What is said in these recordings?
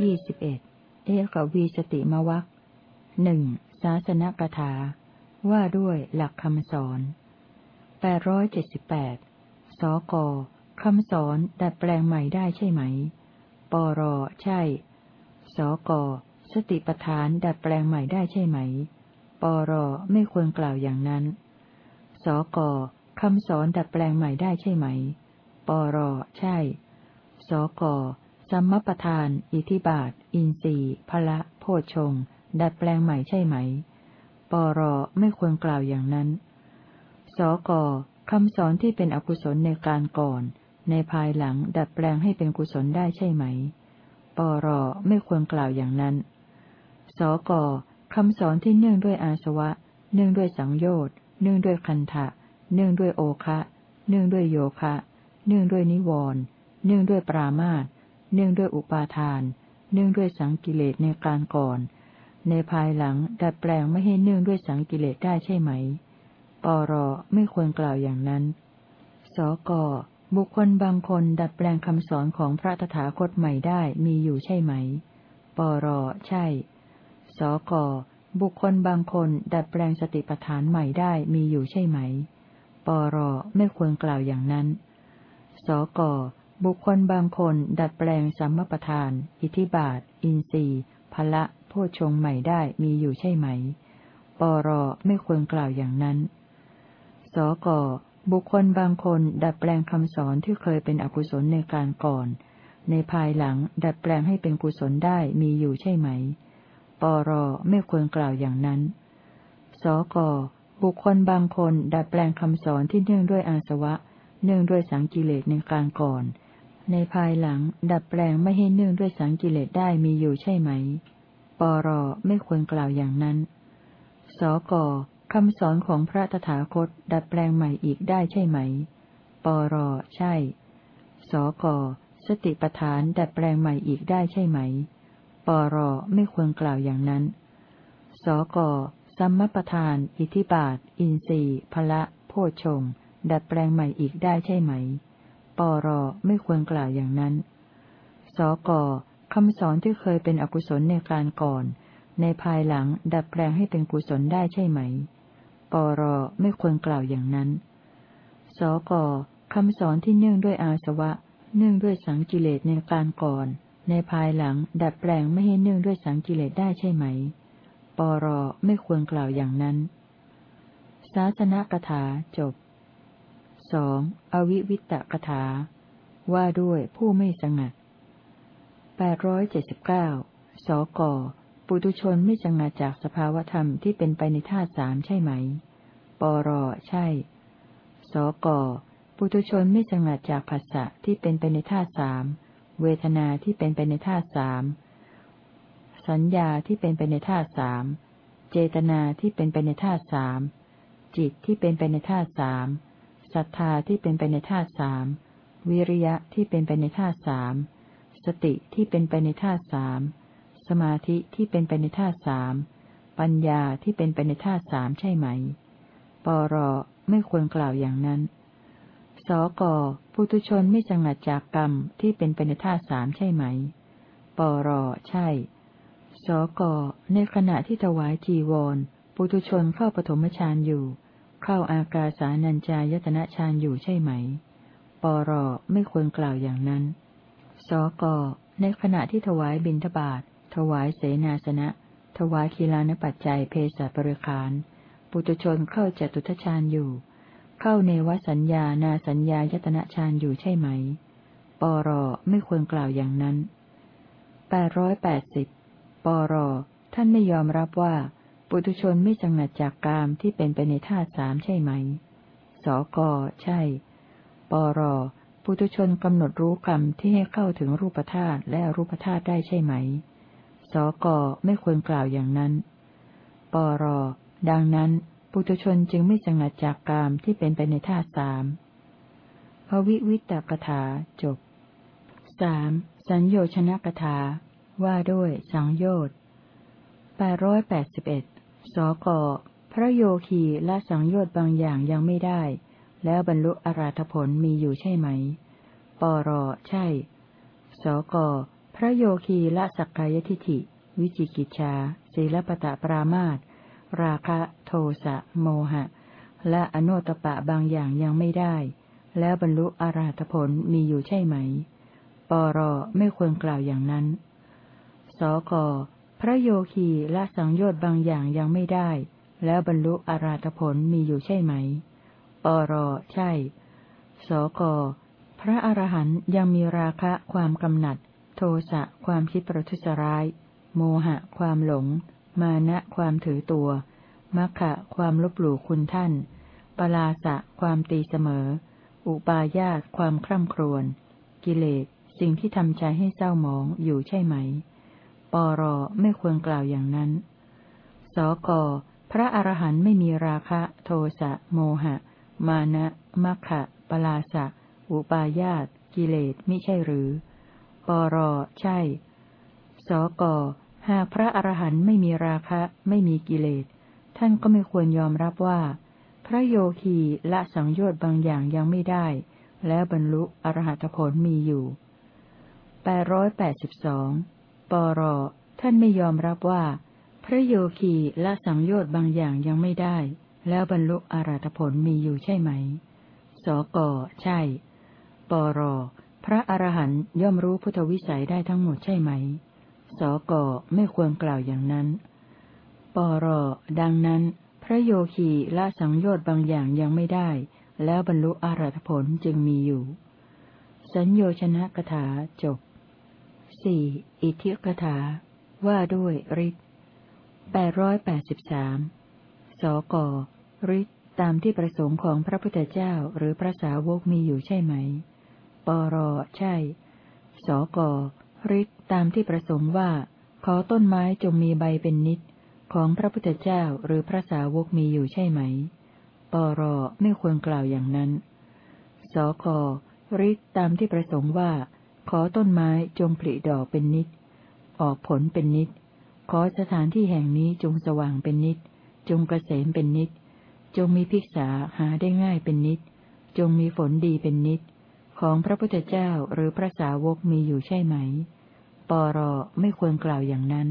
ยี่สิบเอ็ดเอกวีสติมวัคหนึ่งศาสนกถา ว่าด้วยหลักคำสอนแปดร้อยเจ็ดสิบแปดสกคำสอนดัดแปลงใหม่ได้ใช่ไหม ปรใช่ สกสติปทานดัดแปลงใหม่ได้ใช่ไหม ปรไม่ควรกล่าวอย่างนั้น สกคำสอนดัดแปลงใหม่ได้ใช่ไหม ปรใช่ สก สัมมปทาน อิทิบาท อินทรีย์พละ โพชง ดัดแปลงใหม่ใช่ไหม ปรไม่ควรกล่าวอย่างนั้น สกคำสอนที่เป็นอกุศลในการก่อน ในภายหลังดัดแปลงให้เป็นกุศลได้ใช่ไหม ปรไม่ควรกล่าวอย่างนั้น สกคำสอนที่เนื่องด้วยอาสวะ เนื่องด้วยสังโยชน์ เนื่องด้วยคันทะ เนื่องด้วยโอคะ เนื่องด้วยโยคะ เนื่องด้วยนิวรณ์ เนื่องด้วยปรามาตเนื่องด้วยอุปาทาน เนื่องด้วยสังกิเลสในการก่อน ในภายหลังดัดแปลงไม่ให้เนื่องด้วยสังกิเลสได้ใช่ไหม ปรไม่ควรกล่าวอย่างนั้น สกบุคคลบางคนดัดแปลงคำสอนของพระตถาคตใหม่ได้มีอยู่ใช่ไหม ปรใช่ สกบุคคลบางคนดัดแปลงสติปัฏฐานใหม่ได้มีอยู่ใช่ไหม ปรไม่ควรกล่าวอย่างนั้น สก บุคคลบางคนดัดแปลงสัมมปทาน อิทิบาท อินทรีย์พละโพชงใหม่ได้มีอยู่ใช่ไหม ปรไม่ควรกล่าวอย่างนั้น สกบุคคลบางคนดัดแปลงคำสอนที่เคยเป็นอกุศลในการก่อน ในภายหลังดัดแปลงให้เป็นกุศลได้มีอยู่ใช่ไหม ปรไม่ควรกล่าวอย่างนั้น สกบุคคลบางคนดัดแปลงคำสอนที่เนื่องด้วยอาสวะ เนื่องด้วยสังกิเลสในการก่อน ในภายหลังดัดแปลงไม่ให้เนื่องด้วยสังกิเลสได้มีอยู่ใช่ไหม ปรไม่ควรกล่าวอย่างนั้น สกคำสอนของพระตถาคต ดัดแปลงใหม่อีกได้ใช่ไหม ปรใช่ สกสติปทานดัดแปลงใหม่อีกได้ใช่ไหม ปรไม่ควรกล่าวอย่างนั้น สกสัมมปทาน อิทิบาท อินทรีย์พละ โพชงดัดแปลงใหม่อีกได้ใช่ไหม ปรไม่ควรกล่าวอย่างนั้น สกคำสอนที่เคยเป็นอกุศลในการก่อน ในภายหลังดัดแปลงให้เป็นกุศลได้ใช่ไหม ปรไม่ควรกล่าวอย่างนั้น สกคำสอนที่เนื่องด้วยอาสวะ เนื่องด้วยสังกิเลสในการก่อน ในภายหลังดัดแปลงไม่ให้เนื่องด้วยสังกิเลสได้ใช่ไหม ปรไม่ควรกล่าวอย่างนั้น ศาสนกถาจบ สองอวิวิตกถา ว่าด้วยผู้ไม่สงัดแปดร้อยเจ็ดสิบเก้าสกปุตุชนไม่สงัดจากสภาวธรรมที่เป็นไปในธาตุสามใช่ไหม ปรใช่ สกปุตุชนไม่สงัดจากภาษะที่เป็นไปในธาตุสาม เวทนาที่เป็นไปในธาตุสาม สัญญาที่เป็นไปในธาตุสาม เจตนาที่เป็นไปในธาตุสาม จิตที่เป็นไปในธาตุสาม ศรัทธาที่เป็นไปในธาตุสาม วิริยะที่เป็นไปในธาตุสาม สติที่เป็นไปในธาตุสาม สมาธิที่เป็นไปในธาตุสาม ปัญญาที่เป็นไปในธาตุสามใช่ไหม ปรไม่ควรกล่าวอย่างนั้น สกปุตุชนไม่สงัดจากกรรมที่เป็นไปในธาตุสามใช่ไหม ปรใช่ สกในขณะที่ถวายจีวร ปุตุชนเข้าปฐมฌานอยู่ เข้าอากาสานัญจายตนะฌานอยู่ใช่ไหม ปรไม่ควรกล่าวอย่างนั้น สกในขณะที่ถวายบิณฑบาต ถวายเสนาสนะ ถวายคีลานปัจจัยเพศบริคารปุตุชนเข้าจตุทชานอยู่ เข้าเนวสัญญานาสัญญายตนะฌานอยู่ใช่ไหม ปรไม่ควรกล่าวอย่างนั้นแปดร้อยแปดสิบปรท่านไม่ยอมรับว่า ปุถุชนไม่สงัดจากกามที่เป็นไปในธาตุสามใช่ไหม สก ใช่ ปร ปุถุชนกำหนดรู้กรรมที่ให้เข้าถึงรูปธาตุและรูปธาตุได้ใช่ไหม สก ไม่ควรกล่าวอย่างนั้น ปร ดังนั้น ปุถุชนจึงไม่สงัดจากกามที่เป็นไปในธาตุสามภวิวิตกถาจบสามสัญโยชนะกถาว่าด้วยสังโยชน์แปดร้อยแปดสิบเอ็ด สกพระโยคีละสังโยชน์บางอย่างยังไม่ได้ แล้วบรรลุอราธผลมีอยู่ใช่ไหม ปรใช่ สกพระโยคีละสักกายทิฐิ วิจิกิจชาศีลปตะปรามาตราคะโทสะโมหะ และอนุตปะบางอย่างยังไม่ได้ แล้วบรรลุอรหัตผลมีอยู่ใช่ไหม ปรไม่ควรกล่าวอย่างนั้น สก พระโยคีละสังโยชน์บางอย่างยังไม่ได้ แล้วบรรลุอรหัตผลมีอยู่ใช่ไหม ปรใช่ สก พระอรหันยังมีราคะความกำหนัด โทสะความคิดประทุษร้าย โมหะความหลง มานะความถือตัว มัคคะความลบหลู่คุณท่าน ปลาสะความตีเสมอ อุปาญาตความคร่ำครวญ กิเลสสิ่งที่ทำใจให้เศร้าหมองอยู่ใช่ไหม ปรไม่ควรกล่าวอย่างนั้น สกพระอรหันต์ไม่มีราคะ โทสะโมหะ มานะมัคคะปลาสะ อุปาญาตกิเลสมิใช่หรือ ปรใช่ สกหากพระอรหันต์ไม่มีราคะ ไม่มีกิเลส ท่านก็ไม่ควรยอมรับว่า พระโยคีละสังโยชน์บางอย่างยังไม่ได้ แล้วบรรลุอรหัตผลมีอยู่แปดร้อยแปดสิบสอง ปรท่านไม่ยอมรับว่า พระโยคีละสังโยชน์บางอย่างยังไม่ได้ แล้วบรรลุอรหัตผลมีอยู่ใช่ไหม สกใช่ ปรพระอรหันต์ย่อมรู้พุทธวิสัยได้ทั้งหมดใช่ไหม สกไม่ควรกล่าวอย่างนั้น ปรดังนั้น พระโยคีละสังโยชน์บางอย่างยังไม่ได้ แล้วบรรลุอารัตผลจึงมีอยู่ สัญโยชนะกถาจบ สี่อิทิกถา ว่าด้วยฤทธิ์แปดร้อยแปดสิบสามสกฤทธิ์ตามที่ประสงค์ของพระพุทธเจ้าหรือพระสาวกมีอยู่ใช่ไหม ปรใช่ สกฤทธิ์ตามที่ประสงค์ว่า ขอต้นไม้จงมีใบเป็นนิด ของพระพุทธเจ้าหรือพระสาวกมีอยู่ใช่ไหม ปรไม่ควรกล่าวอย่างนั้น สกฤทธิ์ตามที่ประสงค์ว่า ขอต้นไม้จงผลิดอกเป็นนิด ออกผลเป็นนิด ขอสถานที่แห่งนี้จงสว่างเป็นนิด จงกเกษมเป็นนิด จงมีภิกษาหาได้ง่ายเป็นนิด จงมีฝนดีเป็นนิด ของพระพุทธเจ้าหรือพระสาวกมีอยู่ใช่ไหม ปรไม่ควรกล่าวอย่างนั้น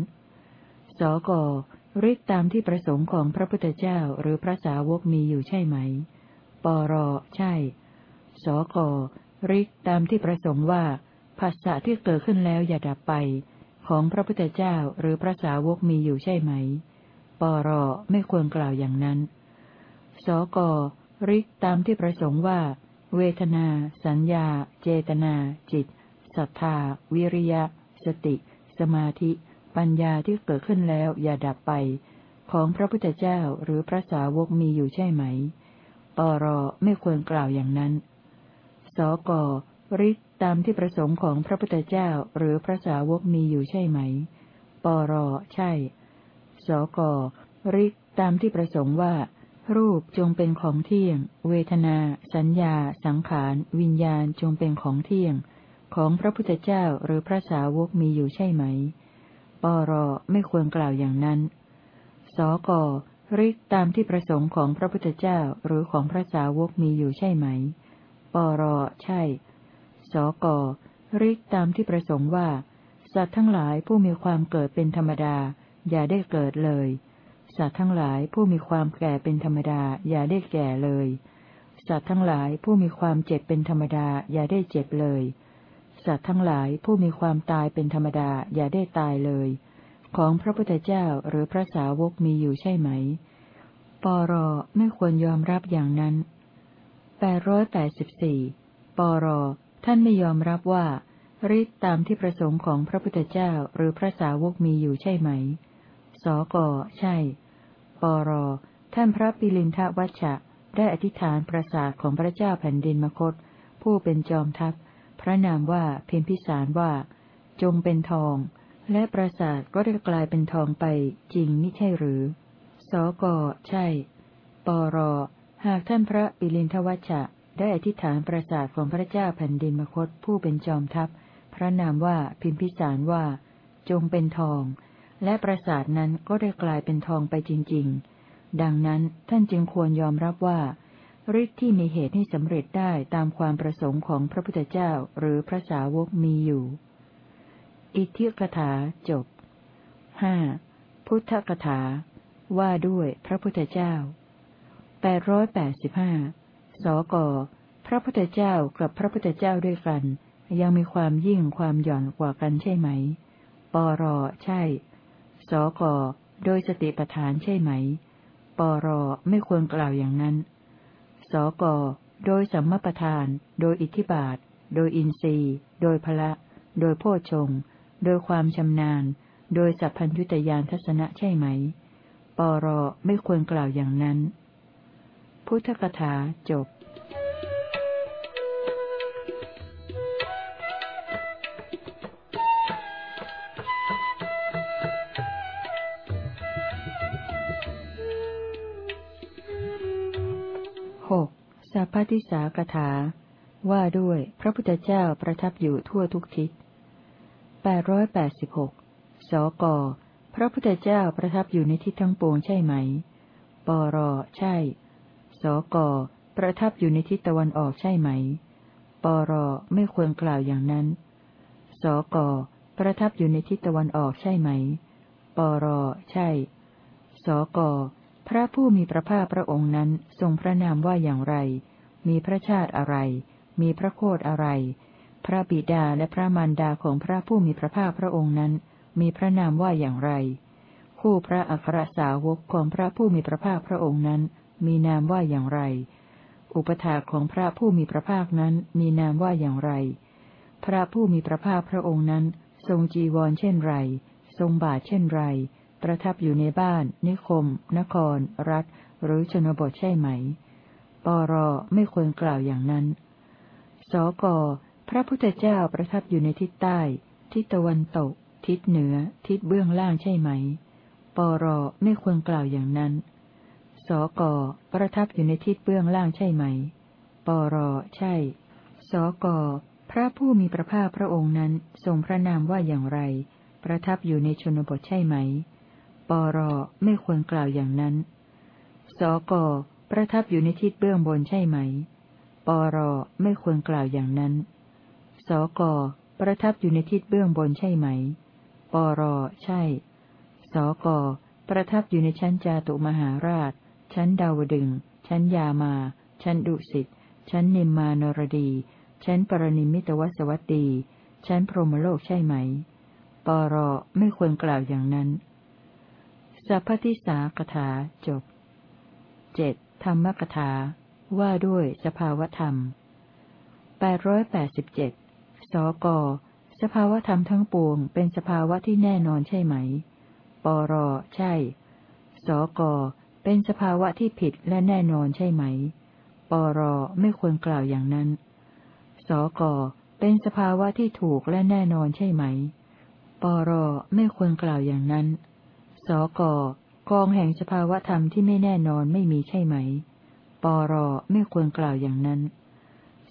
สกฤทธิตามที่ประสงค์ของพระพุทธเจ้าหรือพระสาวกมีอยู่ใช่ไหม ปรใช่ สกฤทธิตามที่ประสงค์ว่า ภาษะที่เกิดขึ้นแล้วอย่าดับไป ของพระพุทธเจ้าหรือพระสาวกมีอยู่ใช่ไหม ปรไม่ควรกล่าวอย่างนั้น สกริตามที่ประสงค์ว่า เวทนา สัญญา เจตนา จิตศรัทธา วิริยะ สติ สมาธิ ปัญญาที่เกิดขึ้นแล้วอย่าดับไป ของพระพุทธเจ้าหรือพระสาวกมีอยู่ใช่ไหม ปรไม่ควรกล่าวอย่างนั้น สกริ ตามที่ประสงค์ของพระพุทธเจ้าหรือพระสาวกมีอยู่ใช่ไหม ปรใช่ สกฤทธิตามที่ประสงค์ว่า รูปจงเป็นของเที่ยง เวทนา สัญญา สังขาร วิญญาณจงเป็นของเที่ยง ของพระพุทธเจ้าหรือพระสาวกมีอยู่ใช่ไหม ปรไม่ควรกล่าวอย่างนั้น สกฤทธิตามที่ประสงค์ของพระพุทธเจ้าหรือของพระสาวกมีอยู่ใช่ไหม ปรใช่ สกฤทธิตามที่ประสงค์ว่า สัตว์ทั้งหลายผู้มีความเกิดเป็นธรรมดา อย่าได้เกิดเลย สัตว์ทั้งหลายผู้มีความแก่เป็นธรรมดา อย่าได้แก่เลย สัตว์ทั้งหลายผู้มีความเจ็บเป็นธรรมดา อย่าได้เจ็บเลย สัตว์ทั้งหลายผู้มีความตายเป็นธรรมดา อย่าได้ตายเลย ของพระพุทธเจ้าหรือพระสาวกมีอยู่ใช่ไหม ปรไม่ควรยอมรับอย่างนั้นแปดร้อยแปดสิบสี่ปร ท่านไม่ยอมรับว่าฤทธิตามที่ประสงค์ของพระพุทธเจ้าหรือพระสาวกมีอยู่ใช่ไหม สก ใช่ ปร ท่านพระปิลินทวัชชะ ได้อธิษฐานประสาทของพระเจ้าแผ่นดินมคต ผู้เป็นจอมทัพ พระนามว่าเพ็ญพิสารว่า จงเป็นทอง และประสาทก็ได้กลายเป็นทองไปจริงไม่ใช่หรือ สก ใช่ ปร หากท่านพระปิลินทวัชชะ ได้อธิษฐานประสาทของพระเจ้าแผ่นดินมคตผู้เป็นจอมทัพ พระนามว่าพิมพิสารว่า จงเป็นทอง และปราสาทนั้นก็ได้กลายเป็นทองไปจริง ๆ ดังนั้นท่านจึงควรยอมรับว่าฤทธิ์ที่มีเหตุให้สำเร็จได้ตามความประสงค์ของพระพุทธเจ้าหรือพระสาวกมีอยู่ อิทธิกถาจบห้าพุทธกถา ว่าด้วยพระพุทธเจ้าแปดร้อยแปดสิบห้า สก พระพุทธเจ้ากับพระพุทธเจ้าด้วยกัน ยังมีความยิ่งความหย่อนกว่ากันใช่ไหม ปรใช่ สก โดยสติปัฏฐานใช่ไหม ปรไม่ควรกล่าวอย่างนั้น สก โดยสัมมาประธาน โดยอิทธิบาท โดยอินทรีย์ โดยพละ โดยโพชงโดยความชำนาญ โดยสัพพัญญุตยานทัศนะใช่ไหม ปรไม่ควรกล่าวอย่างนั้น พุทธกถาจบหกสัพพติสากถา ว่าด้วยพระพุทธเจ้าประทับอยู่ทั่วทุกทิศแปดร้อยแปดสิบหกสก พระพุทธเจ้าประทับอยู่ในทิศทั้งปวงใช่ไหม ปร ใช่ ก ประทับอยู่ในทิศตะวันออกใช่ไหม ปรไม่ควรกล่าวอย่างนั้น สก ประทับอยู่ในทิศตะวันออกใช่ไหม ปรใช่ สก พระผู้มีพระภาคพระองค์นั้นทรงพระนามว่าอย่างไร มีพระชาติอะไร มีพระโคดอะไร พระบิดาและพระมารดาของพระผู้มีพระภาคพระองค์นั้น มีพระนามว่าอย่างไร คู่พระอัครสาวกของพระผู้มีพระภาคพระองค์นั้น มีนามว่าอย่างไร อุปถาของพระผู้มีพระภาคนั้นมีนามว่าอย่างไร พระผู้มีพระภาคพระองค์นั้น ทรงจีวรเช่นไร ทรงบาทเช่นไร ประทับอยู่ในบ้าน นิคม นคร รัฐ หรือชนบทใช่ไหม ปรไม่ควรกล่าวอย่างนั้น สกพระพุทธเจ้าประทับอยู่ในทิศใต้ ทิศตะวันตก ทิศเหนือ ทิศเบื้องล่างใช่ไหม ปรไม่ควรกล่าวอย่างนั้น สกประทับอยู่ในทิศเบื้องล่างใช่ไหม ปรใช่ สกพระผู้มีพระภาคพระองค์นั้นทรงพระนามว่าอย่างไร ประทับอยู่ในชนบทใช่ไหม ปรไม่ควรกล่าวอย่างนั้น สกประทับอยู่ในทิศเบื้องบนใช่ไหม ปรไม่ควรกล่าวอย่างนั้น สกประทับอยู่ในทิศเบื้องบนใช่ไหม ปรใช่ สกประทับอยู่ในชั้นจาตุมหาราช ชั้นดาวดึง ชั้นยามา ชั้นดุสิต ชั้นนิมมานรดี ชั้นปรนิมิตวสวัตตี ชั้นพรหมโลกใช่ไหม ปรไม่ควรกล่าวอย่างนั้น สัพพทิสากถาจบเจ็ดธรรมกถา ว่าด้วยสภาวธรรมแปดร้อยแปดสิบเจ็ดสก สภาวธรรมทั้งปวง เป็นสภาวะที่แน่นอนใช่ไหม ปร ใช่ สก เป็นสภาวะที่ผิดและแน่นอนใช่ไหม ปรไม่ควรกล่าวอย่างนั้น สกเป็นสภาวะที่ถูกและแน่นอนใช่ไหม ปรไม่ควรกล่าวอย่างนั้น สกกองแห่งสภาวะธรรมที่ไม่แน่นอนไม่มีใช่ไหม ปรไม่ควรกล่าวอย่างนั้น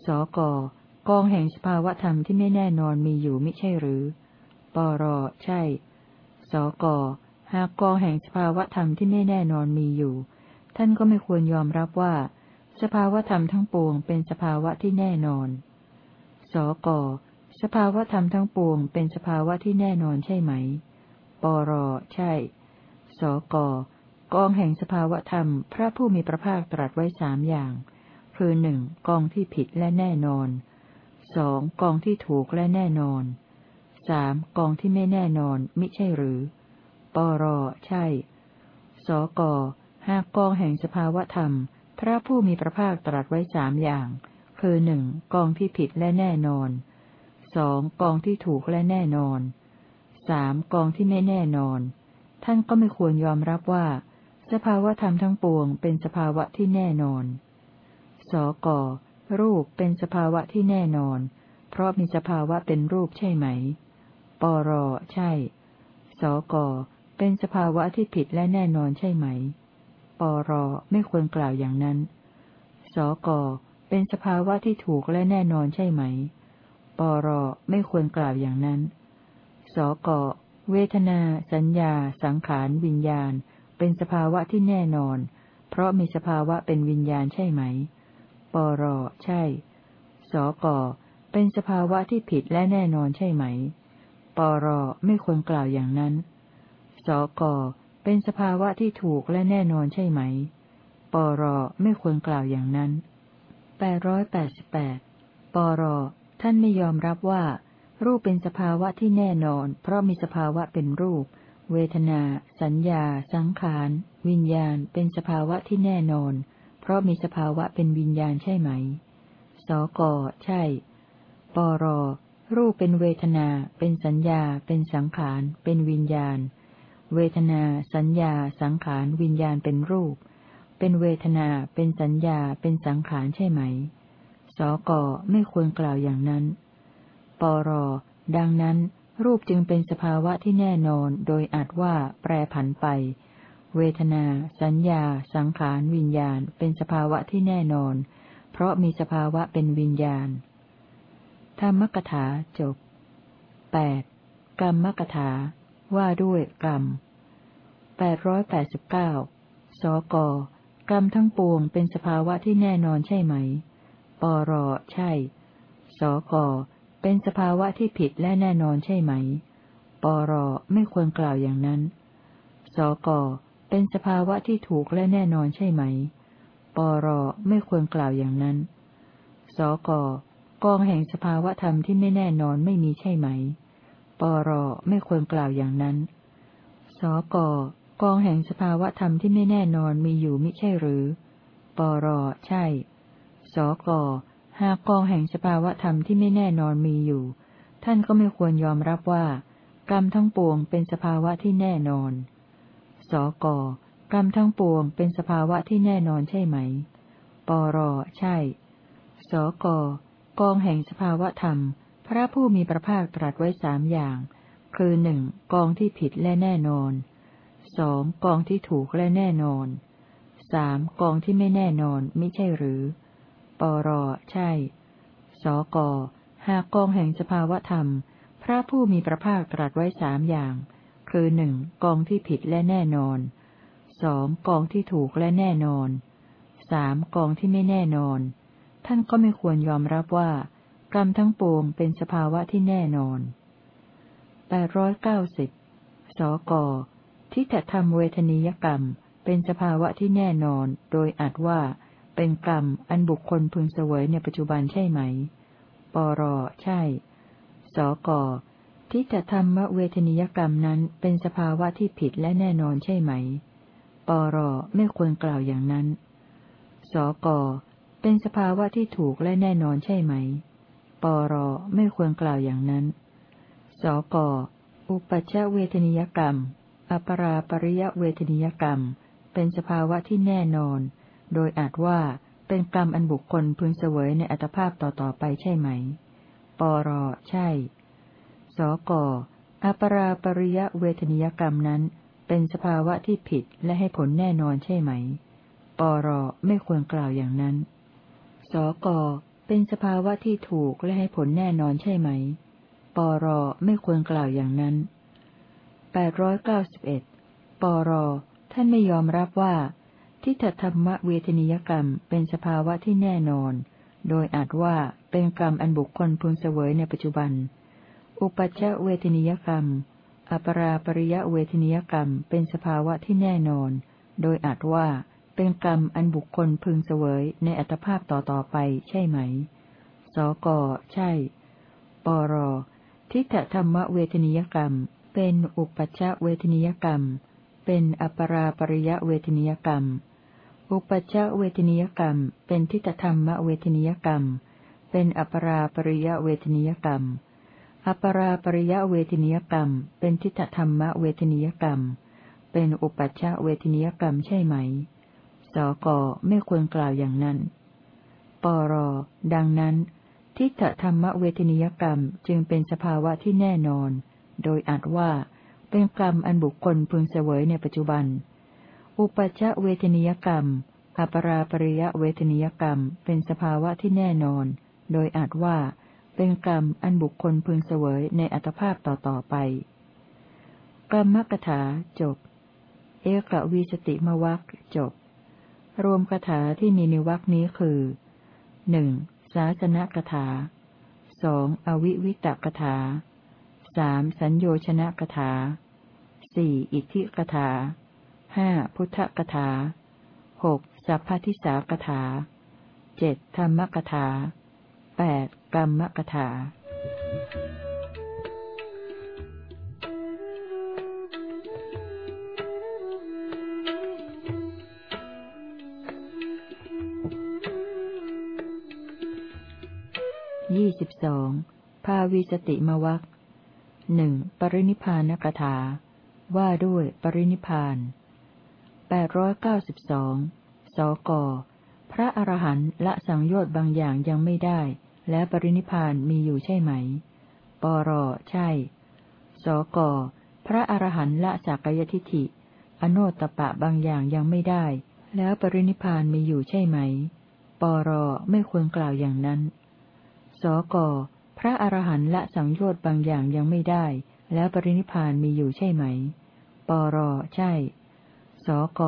สกกองแห่งสภาวะธรรมที่ไม่แน่นอนมีอยู่ไม่ใช่หรือ ปรใช่ สก หากกองแห่งสภาวธรรมที่ไม่แน่นอนมีอยู่ ท่านก็ไม่ควรยอมรับว่า สภาวธรรมทั้งปวงเป็นสภาวะที่แน่นอน สก สภาวธรรมทั้งปวงเป็นสภาวะที่แน่นอนใช่ไหม ปร ใช่ สก กองแห่งสภาวธรรม พระผู้มีพระภาคตรัสไว้สามอย่าง คือหนึ่งกองที่ผิดและแน่นอนสองกองที่ถูกและแน่นอนสามกองที่ไม่แน่นอนมิใช่หรือ ปร ใช่ สก หากกองแห่งสภาวธรรม พระผู้มีพระภาคตรัสไว้สามอย่าง คือหนึ่งกองที่ผิดและแน่นอนสองกองที่ถูกและแน่นอนสามกองที่ไม่แน่นอน ท่านก็ไม่ควรยอมรับว่า สภาวธรรมทั้งปวงเป็นสภาวะที่แน่นอน สก รูปเป็นสภาวะที่แน่นอน เพราะมีสภาวะเป็นรูปใช่ไหม ปร ใช่ สก เป็นสภาวะที่ผิดและแน่นอนใช่ไหม ปรไม่ควรกล่าวอย่างนั้น สกเป็นสภาวะที่ถูกและแน่นอนใช่ไหม ปรไม่ควรกล่าวอย่างนั้น สกเวทนา สัญญา สังขาร วิญญาณ เป็นสภาวะที่แน่นอน เพราะมีสภาวะเป็นวิญญาณใช่ไหม ปรใช่ สกเป็นสภาวะที่ผิดและแน่นอนใช่ไหม ปรไม่ควรกล่าวอย่างนั้น สก เป็นสภาวะที่ถูกและแน่นอนใช่ไหม ปรไม่ควรกล่าวอย่างนั้นแปดร้อยแปดสิบแปดปรท่านไม่ยอมรับว่า รูปเป็นสภาวะที่แน่นอน เพราะมีสภาวะเป็นรูป เวทนา สัญญา สังขาร วิญญาณ เป็นสภาวะที่แน่นอน เพราะมีสภาวะเป็นวิญญาณใช่ไหม สก ใช่ ปรรูปเป็นเวทนา เป็นสัญญา เป็นสังขาร เป็นวิญญาณ เวทนา สัญญา สังขาร วิญญาณเป็นรูป เป็นเวทนา เป็นสัญญา เป็นสังขารใช่ไหม สก ไม่ควรกล่าวอย่างนั้น ปร ดังนั้น รูปจึงเป็นสภาวะที่แน่นอน โดยอาจว่าแปรผันไป เวทนา สัญญา สังขาร วิญญาณ เป็นสภาวะที่แน่นอน เพราะมีสภาวะเป็นวิญญาณ ธรรมกถาจบแปดกรรมกถา ว่าด้วยกรรมแปดร้อยแปดสิบเก้าสก กรรมทั้งปวงเป็นสภาวะที่แน่นอนใช่ไหม ปร ใช่ สก เป็นสภาวะที่ผิดและแน่นอนใช่ไหม ปร ไม่ควรกล่าวอย่างนั้น สก เป็นสภาวะที่ถูกและแน่นอนใช่ไหม ปร ไม่ควรกล่าวอย่างนั้น สก กองแห่งสภาวะธรรมที่ไม่แน่นอนไม่มีใช่ไหม ปรไม่ควรกล่าวอย่างนั้น สกกองแห่งสภาวะธรรมที่ไม่แน่นอนมีอยู่มิใช่หรือ ปรใช่ สกหากกองแห่งสภาวะธรรมที่ไม่แน่นอนมีอยู่ ท่านก็ไม่ควรยอมรับว่า กรรมทั้งปวงเป็นสภาวะที่แน่นอน สกกรรมทั้งปวงเป็นสภาวะที่แน่นอนใช่ไหม ปรใช่ สกกองแห่งสภาวธรรม พระผู้มีพระภาคตรัสไว้สามอย่าง คือหนึ่งกองที่ผิดและแน่นอนสองกองที่ถูกและแน่นอนสามกองที่ไม่แน่นอนม่ใช่หรือ ปรใช่ สกหากกองแห่งสภาวธรรม พระผู้มีพระภาคตรัสไว้สามอย่าง คือหนึ่งกองที่ผิดและแน่นอนสองกองที่ถูกและแน่นอนสามกองที่ไม่แน่นอน ท่านก็ไม่ควรยอมรับว่า กรรมทั้งปวงเป็นสภาวะที่แน่นอนแปดร้อยเก้าสิบสกทิฏฐธรรมเวทนิยกรรม เป็นสภาวะที่แน่นอน โดยอาจว่า เป็นกรรมอันบุคคลพึงเสวยในปัจจุบันใช่ไหม ปรใช่ สกทิฏฐธรรมเวทนิยกรรมนั้นเป็นสภาวะที่ผิดและแน่นอนใช่ไหม ปรไม่ควรกล่าวอย่างนั้น สกเป็นสภาวะที่ถูกและแน่นอนใช่ไหม ปรไม่ควรกล่าวอย่างนั้น สกอุปัชเวทนิยกรรม อปราปริยเวทนิยกรรม เป็นสภาวะที่แน่นอน โดยอาจว่าเป็นกรรมอันบุคคลพึงเสวยในอัตภาพต่อๆไปใช่ไหม ปรใช่ สกอปราปริยเวทนิยกรรมนั้น เป็นสภาวะที่ผิดและให้ผลแน่นอนใช่ไหม ปรไม่ควรกล่าวอย่างนั้น สก เป็นสภาวะที่ถูกและให้ผลแน่นอนใช่ไหม ปรไม่ควรกล่าวอย่างนั้นแปดร้อยเก้าสิบเอ็ดปรท่านไม่ยอมรับว่า ทิฏฐธรรมเวทนิยกรรมเป็นสภาวะที่แน่นอน โดยอาจว่าเป็นกรรมอันบุคคลพึงเสวยในปัจจุบัน อุปัชฌเวทนิยกรรม อปราปริยะเวทนิยกรรมเป็นสภาวะที่แน่นอน โดยอาจว่า เป็นกรรมอันบุคคลพึงเสวยในอัตภาพต่อๆไปใช่ไหม สก ใช่ ปร ทิฏฐธรรมเวทนิยกรรม เป็นอุปัชชเวทนิยกรรม เป็นอปราปริยเวทนิยกรรม อุปัชชเวทนิยกรรม เป็นทิฏฐธรรมเวทนิยกรรม เป็นอปราปริยเวทนิยกรรมอปราปริยเวทนิยกรรม เป็นทิฏฐธรรมเวทนิยกรรม เป็นอุปัชชเวทนิยกรรมใช่ไหม สกไม่ควรกล่าวอย่างนั้น ปร ดังนั้น ทิฏฐธรรมเวทนิยกรรมจึงเป็นสภาวะที่แน่นอน โดยอาจว่าเป็นกรรมอันบุคคลพึงเสวยในปัจจุบัน อุปัชเวทนิยกรรมอปราปริยเวทนิยกรรมเป็นสภาวะที่แน่นอน โดยอาจว่าเป็นกรรมอันบุคคลพึงเสวยในอัตภาพต่อๆไป กรรมกถาจบ เอกวิสติมวัคจบ รวมคาถาที่มีในวรคนี้คือหนึ่งศาสนกถาสองอวิวิตกถาสามสัญโยชนะกถาสี่อิทธิกถาห้าพุทธกถาหกสัพพทิสากถาเจ็ดธรรมกถาแปดกรรมกถา ยี่สิบสองภาวิสติมวัคหนึ่งปรินิพานกถา ว่าด้วยปรินิพานแปดร้อยเก้าสิบสองสก พระอรหันต์ละสังโยชน์บางอย่างยังไม่ได้ และปรินิพานมีอยู่ใช่ไหม ปรใช่ สก พระอรหันต์ละสักยทิฏฐิ อโนตปะบางอย่างยังไม่ได้ แล้วปรินิพานมีอยู่ใช่ไหม ปรไม่ควรกล่าวอย่างนั้น สกพระอรหันต์ละสังโยชน์บางอย่างยังไม่ได้ แล้วปรินิพานมีอยู่ใช่ไหม ปรใช่ สก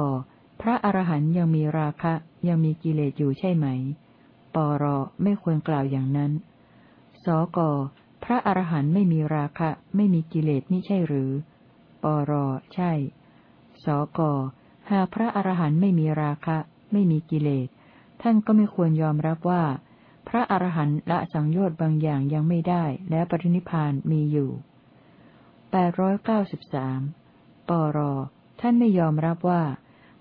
พระอรหันต์ยังมีราคะยังมีกิเลสอยู่ใช่ไหม ปรไม่ควรกล่าวอย่างนั้น สกพระอรหันต์ไม่มีราคะไม่มีกิเลสนี่ใช่หรือ ปรใช่ สกหากพระอรหันต์ไม่มีราคะ ไม่มีกิเลส ท่านก็ไม่ควรยอมรับว่า พระอรหันต์ละสังโยชน์บางอย่างยังไม่ได้ และปรินิพานมีอยู่แปดร้อยเก้าสิบสามปรท่านไม่ยอมรับว่า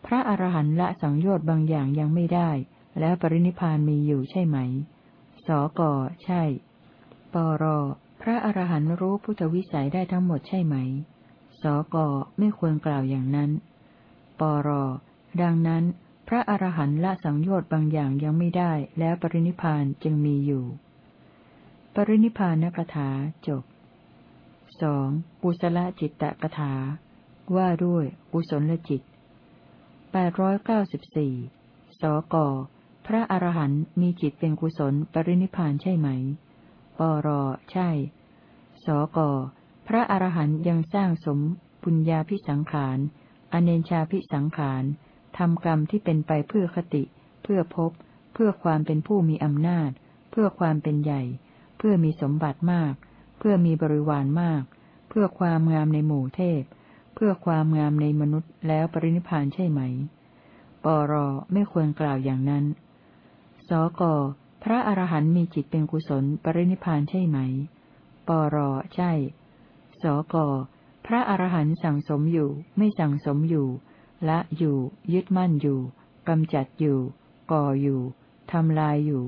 พระอรหันต์ละสังโยชน์บางอย่างยังไม่ได้ แล้วปรินิพานมีอยู่ใช่ไหม สกใช่ ปรพระอรหันต์รู้พุทธวิสัยได้ทั้งหมดใช่ไหม สกไม่ควรกล่าวอย่างนั้น ปรดังนั้น พระอรหันต์ละสังโยชน์บางอย่างยังไม่ได้ แล้วปรินิพานจึงมีอยู่ ปรินิพานนกถาจบสองกุศลจิตตกถา ว่าด้วยกุศลจิตแปดร้อยเก้าสิบสี่สกพระอรหันต์มีจิตเป็นกุศลปรินิพานใช่ไหม ปรใช่ สกพระอรหันต์ยังสร้างสมปุญญาพิสังขาร อเนชาพิสังขาร ทำกรรมที่เป็นไปเพื่อคติ เพื่อพบ เพื่อความเป็นผู้มีอำนาจ เพื่อความเป็นใหญ่ เพื่อมีสมบัติมาก เพื่อมีบริวารมาก เพื่อความงามในหมู่เทพ เพื่อความงามในมนุษย์แล้วปรินิพานใช่ไหม ปรไม่ควรกล่าวอย่างนั้น สกพระอรหันต์มีจิตเป็นกุศลปรินิพานใช่ไหม ปรใช่ สกพระอรหันต์สั่งสมอยู่ ไม่สั่งสมอยู่ ละอยู่ ยึดมั่นอยู่กำจัดอยู่ ก่ออยู่ทำลายอยู่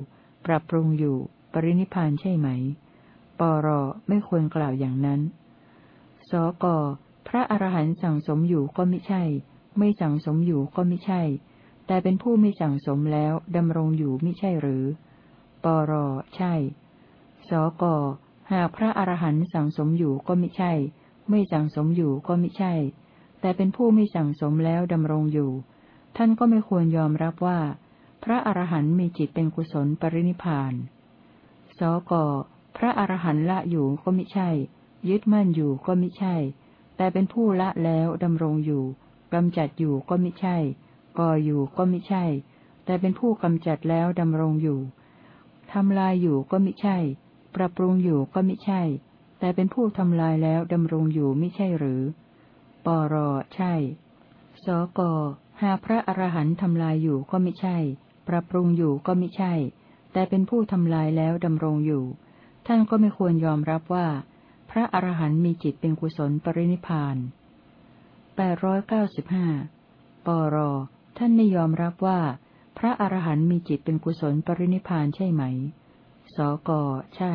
ปรับปรุงอยู่ ปรินิพานใช่ไหม ปรไม่ควรกล่าวอย่างนั้น สกพระอรหันต์สั่งสมอยู่ก็ไม่ใช่ ไม่สั่งสมอยู่ก็ไม่ใช่ แต่เป็นผู้ไม่สั่งสมแล้วดำรงอยู่ไม่ใช่หรือ ปรใช่ สกหากพระอรหันต์สั่งสมอยู่ก็ไม่ใช่ ไม่สั่งสมอยู่ก็ไม่ใช่ แต่เป็นผู้ไม่สั่งสมแล้วดำรงอยู่ ท่านก็ไม่ควรยอมรับว่า พระอรหันต์มีจิตเป็นกุศลปรินิพาน สก พระอรหันต์ละอยู่ก็ไม่ใช่ ยึดมั่นอยู่ก็ไม่ใช่ แต่เป็นผู้ละแล้วดำรงอยู่กำจัดอยู่ก็ไม่ใช่ ก่ออยู่ก็ไม่ใช่ แต่เป็นผู้กำจัดแล้วดำรงอยู่ทำลายอยู่ก็ไม่ใช่ ปรับปรุงอยู่ก็ไม่ใช่ แต่เป็นผู้ทำลายแล้วดำรงอยู่ไม่ใช่หรือ ปรใช่ สกหากพระอรหันต์ทำลายอยู่ก็ไม่ใช่ ปรับปรุงอยู่ก็ไม่ใช่ แต่เป็นผู้ทำลายแล้วดำรงอยู่ ท่านก็ไม่ควรยอมรับว่า พระอรหันต์มีจิตเป็นกุศลปรินิพานแปดร้อยเก้าสิบห้าปรท่านไม่ยอมรับว่า พระอรหันต์มีจิตเป็นกุศลปรินิพานใช่ไหม สกใช่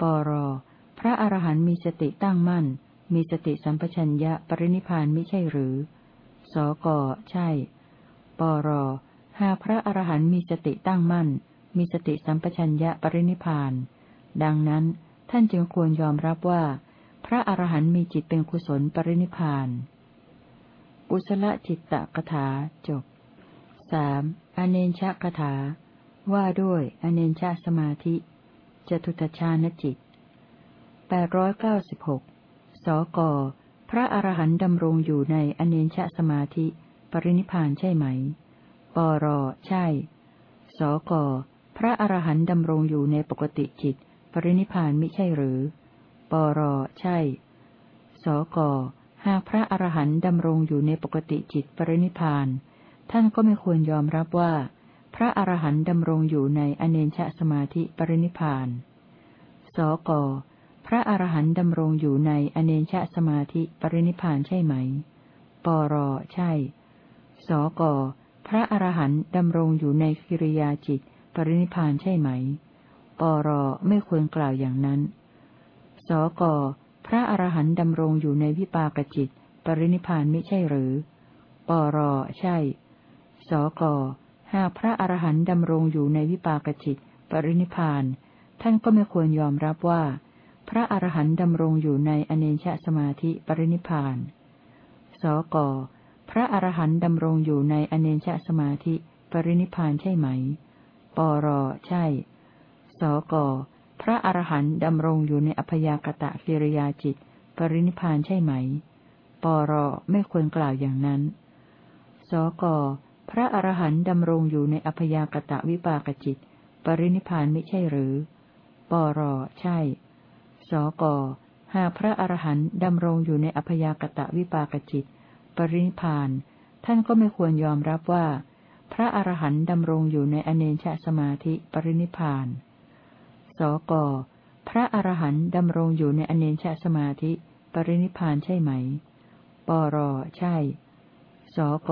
ปรพระอรหันต์มีสติตั้งมั่น มีสติสัมปชัญญะปรินิพานไม่ใช่หรือ สก ใช่ ปร หากพระอรหันต์มีสติตั้งมั่น มีสติสัมปชัญญะปรินิพาน ดังนั้นท่านจึงควรยอมรับว่า พระอรหันต์มีจิตเป็นกุศลปรินิพาน กุศลจิตตกถาจบสามอเนนชกถา ว่าด้วยอเนชสมาธิจตุตชานจิตแปดร้อยเก้าสิบหก สก พระอรหันต์ดำรงอยู่ในอเนชสมาธิ ปรินิพานใช่ไหม ปรใช่ สก พระอรหันต์ดำรงอยู่ในปกติจิต ปรินิพานไม่ใช่หรือ ปรใช่ สก หากพระอรหันต์ดำรงอยู่ในปกติจิตปรินิพาน ท่านก็ไม่ควรยอมรับว่า พระอรหันต์ดำรงอยู่ในอเนนชสมาธิปรินิพาน สก พระอรหันต์ดำรงอยู่ในอเนนชสมาธิปรินิพานใช่ไหม ปรใช่ สกพระอรหันต์ดำรงอยู่ในกิริยาจิต ปรินิพานใช่ไหม ปรไม่ควรกล่าวอย่างนั้น สกพระอรหันต์ดำรงอยู่ในวิปากจิต ปรินิพานไม่ใช่หรือ ปรใช่ สกหากพระอรหันต์ดำรงอยู่ในวิปากจิต ปรินิพาน ท่านก็ไม่ควรยอมรับว่า พระอรหันต์ดำรงอยู่ในอเนชสมาธิปรินิพาน สก พระอรหันต์ดำรงอยู่ในอเนชสมาธิปรินิพานใช่ไหม ปร ใช่ สก พระอรหันต์ดำรงอยู่ในอพยากตะกิริยาจิต ปรินิพานใช่ไหม ปร ไม่ควรกล่าวอย่างนั้น สก พระอรหันต์ดำรงอยู่ในอพยากตะวิปากจิต ปรินิพานไม่ใช่หรือ ปร ใช่ สก หากพระอรหันต์ดำรงอยู่ในอัพยากตะวิปากจิต ปรินิพาน ท่านก็ไม่ควรยอมรับว่า พระอรหันต์ดำรงอยู่ในอเนชสมาธิปรินิพาน สก พระอรหันต์ดำรงอยู่ในอเนชสมาธิ ปรินิพานใช่ไหม ปรใช่ สก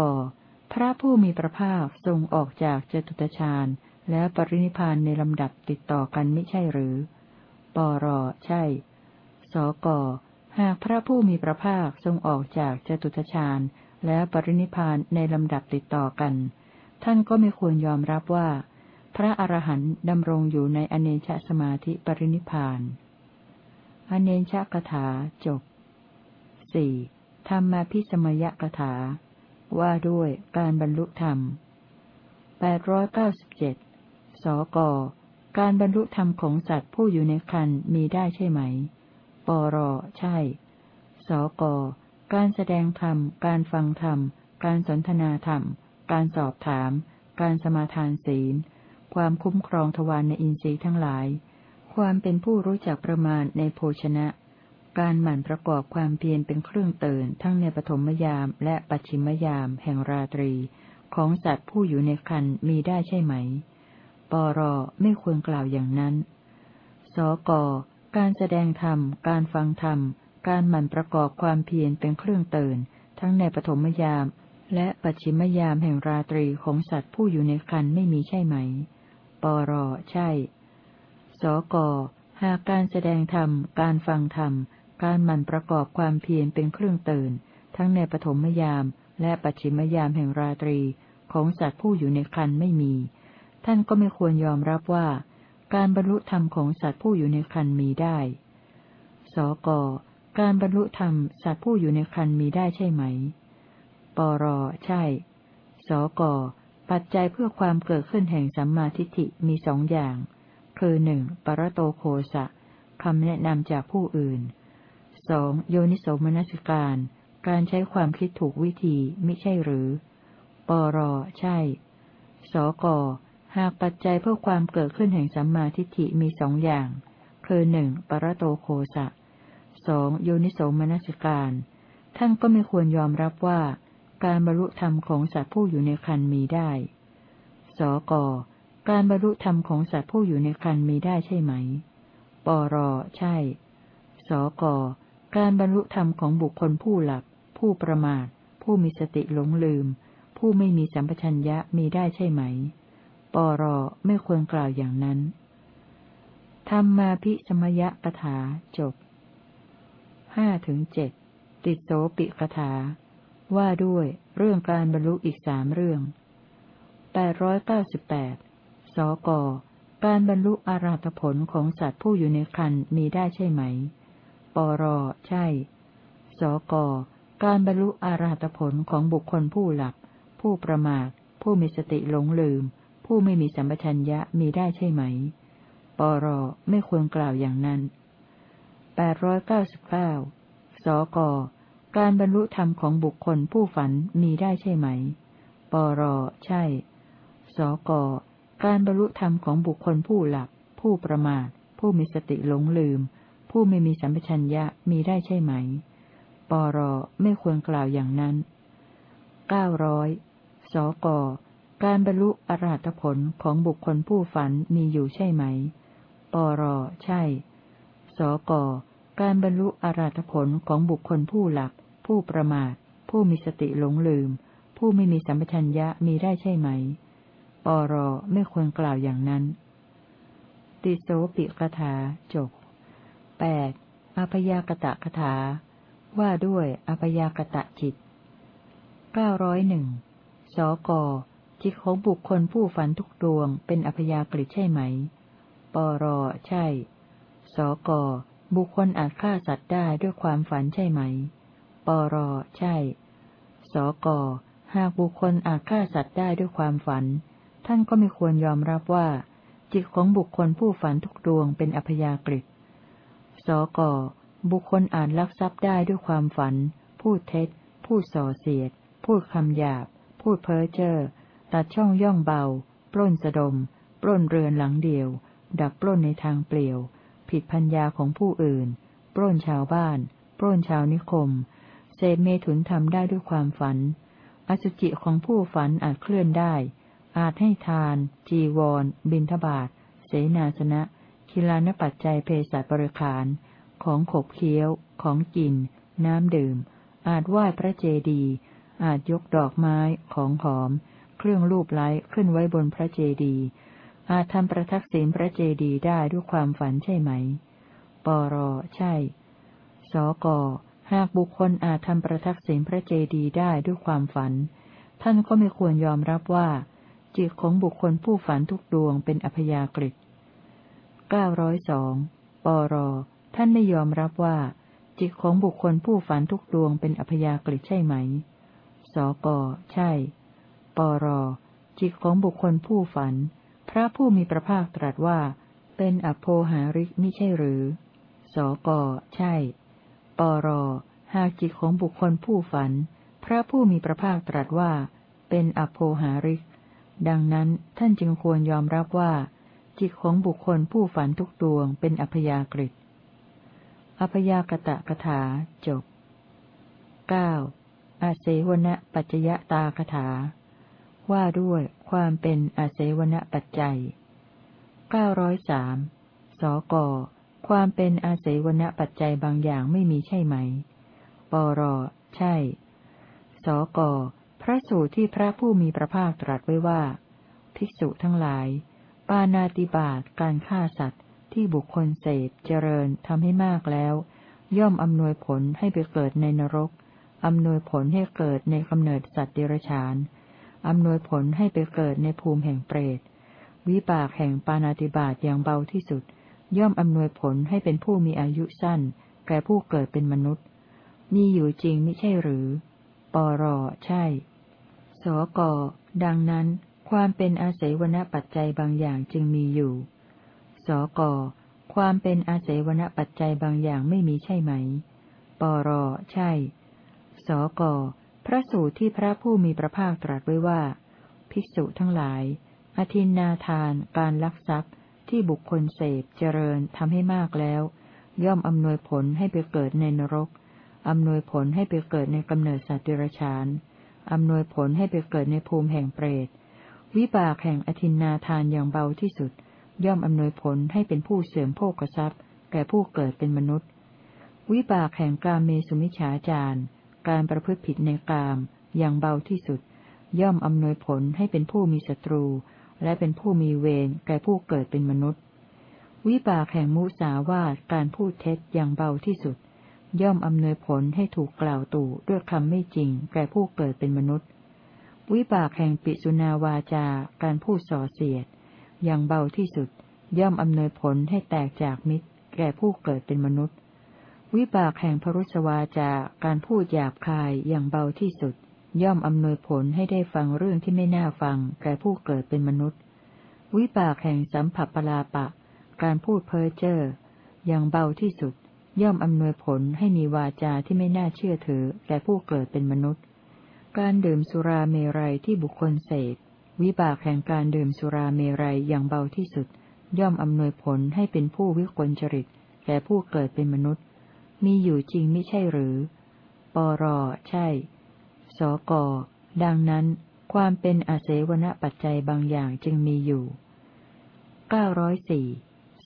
พระผู้มีพระภาคทรงออกจากเจตุตฌานแล้วปรินิพานในลำดับติดต่อกันไม่ใช่หรือ ปรใช่ สกหากพระผู้มีพระภาคทรงออกจากจตุตฌานแล้วปรินิพานในลำดับติดต่อกัน ท่านก็ไม่ควรยอมรับว่า พระอรหันต์ดำรงอยู่ในอเนชสมาธิปรินิพานอเนชกถาจบสี่ธรรมาพิสมยกถา ว่าด้วยการบรรลุธรรมแปดร้อยเก้าสิบเจ็ดสก การบรรลุธรรมของสัตว์ผู้อยู่ในคันมีได้ใช่ไหม ปรใช่ สก การแสดงธรรม การฟังธรรม การสนทนาธรรม การสอบถาม การสมาทานศีล ความคุ้มครองทวารในอินทรีย์ทั้งหลาย ความเป็นผู้รู้จักประมาณในโภชนะ การหมั่นประกอบความเพียรเป็นเครื่องเตือนทั้งในปฐมยามและปัจฉิมยามแห่งราตรี ของสัตว์ผู้อยู่ในคันมีได้ใช่ไหม ปรไม่ควรกล่าวอย่างนั้น สกการแสดงธรรม การฟังธรรม การหมั่นประกอบความเพียรเป็นเครื่องเตือนทั้งในปฐมยาม และปัจฉิมยามแห่งราตรีของสัตว์ผู้อยู่ในคันไม่มีใช่ไหม ปรใช่ สกหากการแสดงธรรม การฟังธรรม การหมั่นประกอบความเพียรเป็นเครื่องเตื่นทั้งในปฐมยาม และปัจฉิมยามแห่งราตรีของสัตว์ผู้อยู่ในคันไม่มี ท่านก็ไม่ควรยอมรับว่า การบรรลุธรรมของสัตว์ผู้อยู่ในคันมีได้ สก การบรรลุธรรมสัตว์ผู้อยู่ในคันมีได้ใช่ไหม ปร ใช่ สก ปัจจัยเพื่อความเกิดขึ้นแห่งสัมมาทิฏฐิมีสองอย่าง คือหนึ่งปรโตโคสะคำแนะนำจากผู้อื่นสองโยนิโสมนสิการ การใช้ความคิดถูกวิธี ไม่ใช่หรือ ปร ใช่ สก หากปัจจัยเพื่อความเกิดขึ้นแห่งสัมมาทิฏฐิมีสองอย่าง คือหนึ่งปรโตโคสะสองโยนิโสมนสิการ ท่านก็ไม่ควรยอมรับว่า การบรรลุธรรมของสัตว์ผู้อยู่ในคันมีได้ สก การบรรลุธรรมของสัตว์ผู้อยู่ในคันมีได้ใช่ไหม ปร ใช่ สก การบรรลุธรรมของบุคคลผู้หลับ ผู้ประมาท ผู้มีสติหลงลืม ผู้ไม่มีสัมปชัญญะมีได้ใช่ไหม ปรไม่ควรกล่าวอย่างนั้น ธรรมาพิสมยกถาจบห้าถึงเจ็ดติโสปิกถา ว่าด้วยเรื่องการบรรลุอีกสามเรื่องแปดร้อยเก้าสิบแปดสก การบรรลุอาราธผลของสัตว์ผู้อยู่ในคันมีได้ใช่ไหม ปร ใช่ สก การบรรลุอาราธผลของบุคคลผู้หลับ ผู้ประมาท ผู้มีสติหลงลืม ผู้ไม่มีสัมปชัญญะมีได้ใช่ไหม ปรไม่ควรกล่าวอย่างนั้นแปดร้อยเก้าสิบเก้าสก การบรรลุธรรมของบุคคลผู้ฝันมีได้ใช่ไหม ปรใช่ สก การบรรลุธรรมของบุคคลผู้หลับ ผู้ประมาท ผู้มีสติหลงลืม ผู้ไม่มีสัมปชัญญะมีได้ใช่ไหม ปรไม่ควรกล่าวอย่างนั้นเก้าร้อยสก การบรรลุอรหัตผลของบุคคลผู้ฝันมีอยู่ใช่ไหม ปร ใช่ สก การบรรลุอรหัตผลของบุคคลผู้หลับ ผู้ประมาท ผู้มีสติหลงลืม ผู้ไม่มีสัมปชัญญะมีได้ใช่ไหม ปร ไม่ควรกล่าวอย่างนั้น ติโสปิกถาจบแปดอพยากตะคถา ว่าด้วยอพยากตะจิตเก้าร้อยหนึ่งสก จิตของบุคคลผู้ฝันทุกดวงเป็นอพยากฤิใช่ไหม ปรใช่ สกบุคคลอาจฆ่าสัตว์ได้ด้วยความฝันใช่ไหม ปรใช่ สกหากบุคคลอาจฆ่าสัตว์ได้ด้วยความฝัน ท่านก็ไม่ควรยอมรับว่า จิตของบุคคลผู้ฝันทุกดวงเป็นอพยากฤิสกบุคคลอ่านลักทรัพย์ได้ด้วยความฝัน พูดเท็จ พูดส่อเสียด พูดคำหยาบ พูดเพ้อเจ้อ ตัดช่องย่องเบา ปล้นสะดม ปล้นเรือนหลังเดียว ดักปล้นในทางเปลี่ยว ผิดพัญญาของผู้อื่น ปล้นชาวบ้าน ปล้นชาวนิคมเสพเมถุนทำได้ด้วยความฝัน อสุจิของผู้ฝันอาจเคลื่อนได้ อาจให้ทาน จีวร บินทบาทเสนาสนะ คิลานปัจจัยเพศบริขาร ของขบเคี้ยว ของกิน น้ำดื่ม อาจไหว้พระเจดีย์อาจยกดอกไม้ ของหอม เครื่องรูปไล้ขึ้นไว้บนพระเจดีย์อาจทำประทักษิณพระเจดีย์ได้ด้วยความฝันใช่ไหม ปรใช่ สกหากบุคคลอาจทำประทักษิณพระเจดีย์ได้ด้วยความฝัน ท่านก็ไม่ควรยอมรับว่า จิตของบุคคลผู้ฝันทุกดวงเป็นอพยากฤิเก้าร้อยสองปรท่านไม่ยอมรับว่า จิตของบุคคลผู้ฝันทุกดวงเป็นอพยากฤิใช่ไหม สกใช่ ปร จิตของบุคคลผู้ฝัน พระผู้มีพระภาคตรัสว่า เป็นอโพหาริกมิใช่หรือ สก ใช่ ปร หากจิตของบุคคลผู้ฝัน พระผู้มีพระภาคตรัสว่า เป็นอโพหาริก ดังนั้นท่านจึงควรยอมรับว่า จิตของบุคคลผู้ฝันทุกดวงเป็นอัพยากฤิอัพยากตะกถาจบเก้าอาเสวณปัจจยตาคถา ว่าด้วยความเป็นอาเสวณปัจจัยเก้าร้อยสามสก ความเป็นอาเสวณปัจจัยบางอย่างไม่มีใช่ไหม ปร ใช่ สก พระสูตรที่พระผู้มีพระภาคตรัสไว้ว่า ภิกษุทั้งหลาย ปานาติบาตการฆ่าสัตว์ที่บุคคลเสพเจริญทำให้มากแล้ว ย่อมอำนวยผลให้ไปเกิดในนรกอำนวยผลให้เกิดในกำเนิดสัตว์เดรัจฉาน อำนวยผลให้ไปเกิดในภูมิแห่งเปรต วิบากแห่งปานาติบาตอย่างเบาที่สุด ย่อมอำนวยผลให้เป็นผู้มีอายุสั้น แก่ผู้เกิดเป็นมนุษย์มีอยู่จริงไม่ใช่หรือ ปรใช่ สก ดังนั้น ความเป็นอาศัยวณปัจจัยบางอย่างจึงมีอยู่ สก ความเป็นอาศัยวณปัจจัยบางอย่างไม่มีใช่ไหม ปรใช่ สก พระสูตรที่พระผู้มีพระภาคตรัสไว้ว่า ภิกษุทั้งหลาย อธินนาทาน การลักทรัพย์ ที่บุคคลเสพเจริญทำให้มากแล้ว ย่อมอำนวยผลให้ไปเกิดในนรกอำนวยผลให้ไปเกิดในกำเนิดสัตว์เดรัจฉานอำนวยผลให้ไปเกิดในภูมิแห่งเปรต วิบากแห่งอธินนาทานอย่างเบาที่สุด ย่อมอำนวยผลให้เป็นผู้เสื่อมโภกทรัพย์ แก่ผู้เกิดเป็นมนุษย์ วิบากแห่งกาเมสุมิฉาจาร การประพฤติผิดในกาม อย่างเบาที่สุด ย่อมอำนวยผลให้เป็นผู้มีศัตรู และเป็นผู้มีเวรแก่ผู้เกิดเป็นมนุษย์ วิบากแห่งมุสาวาทการพูดเท็จอย่างเบาที่สุด ย่อมอำนวยผลให้ถูกกล่าวตู่ด้วยคำไม่จริง แก่ผู้เกิดเป็นมนุษย์ วิบากแห่งปิสุนาวาจาการพูดส่อเสียด อย่างเบาที่สุด ย่อมอำนวยผลให้แตกจากมิตร แก่ผู้เกิดเป็นมนุษย์ วิบากแห่งพรุสวาจาการพูดหยาบคายอย่างเบาที่สุด ย่อมอำนวยผลให้ได้ฟังเรื่องที่ไม่น่าฟัง แก่ผู้เกิดเป็นมนุษย์ วิบากแห่งสัมผัสปลาปะ การพูดเพ้อเจ้ออย่างเบาที่สุด ย่อมอำนวยผลให้มีวาจาที่ไม่น่าเชื่อถือ แก่ผู้เกิดเป็นมนุษย์ การดื่มสุราเมรัยที่บุคคลเสพวิบากแห่งการดื่มสุราเมรัยอย่างเบาที่สุด ย่อมอำนวยผลให้เป็นผู้วิกลจริตแก่ผู้เกิดเป็นมนุษย์ มีอยู่จริงไม่ใช่หรือ ปรใช่ สก ดังนั้น ความเป็นอาเสวนปัจจัยบางอย่างจึงมีอยู่เก้าร้อยสี่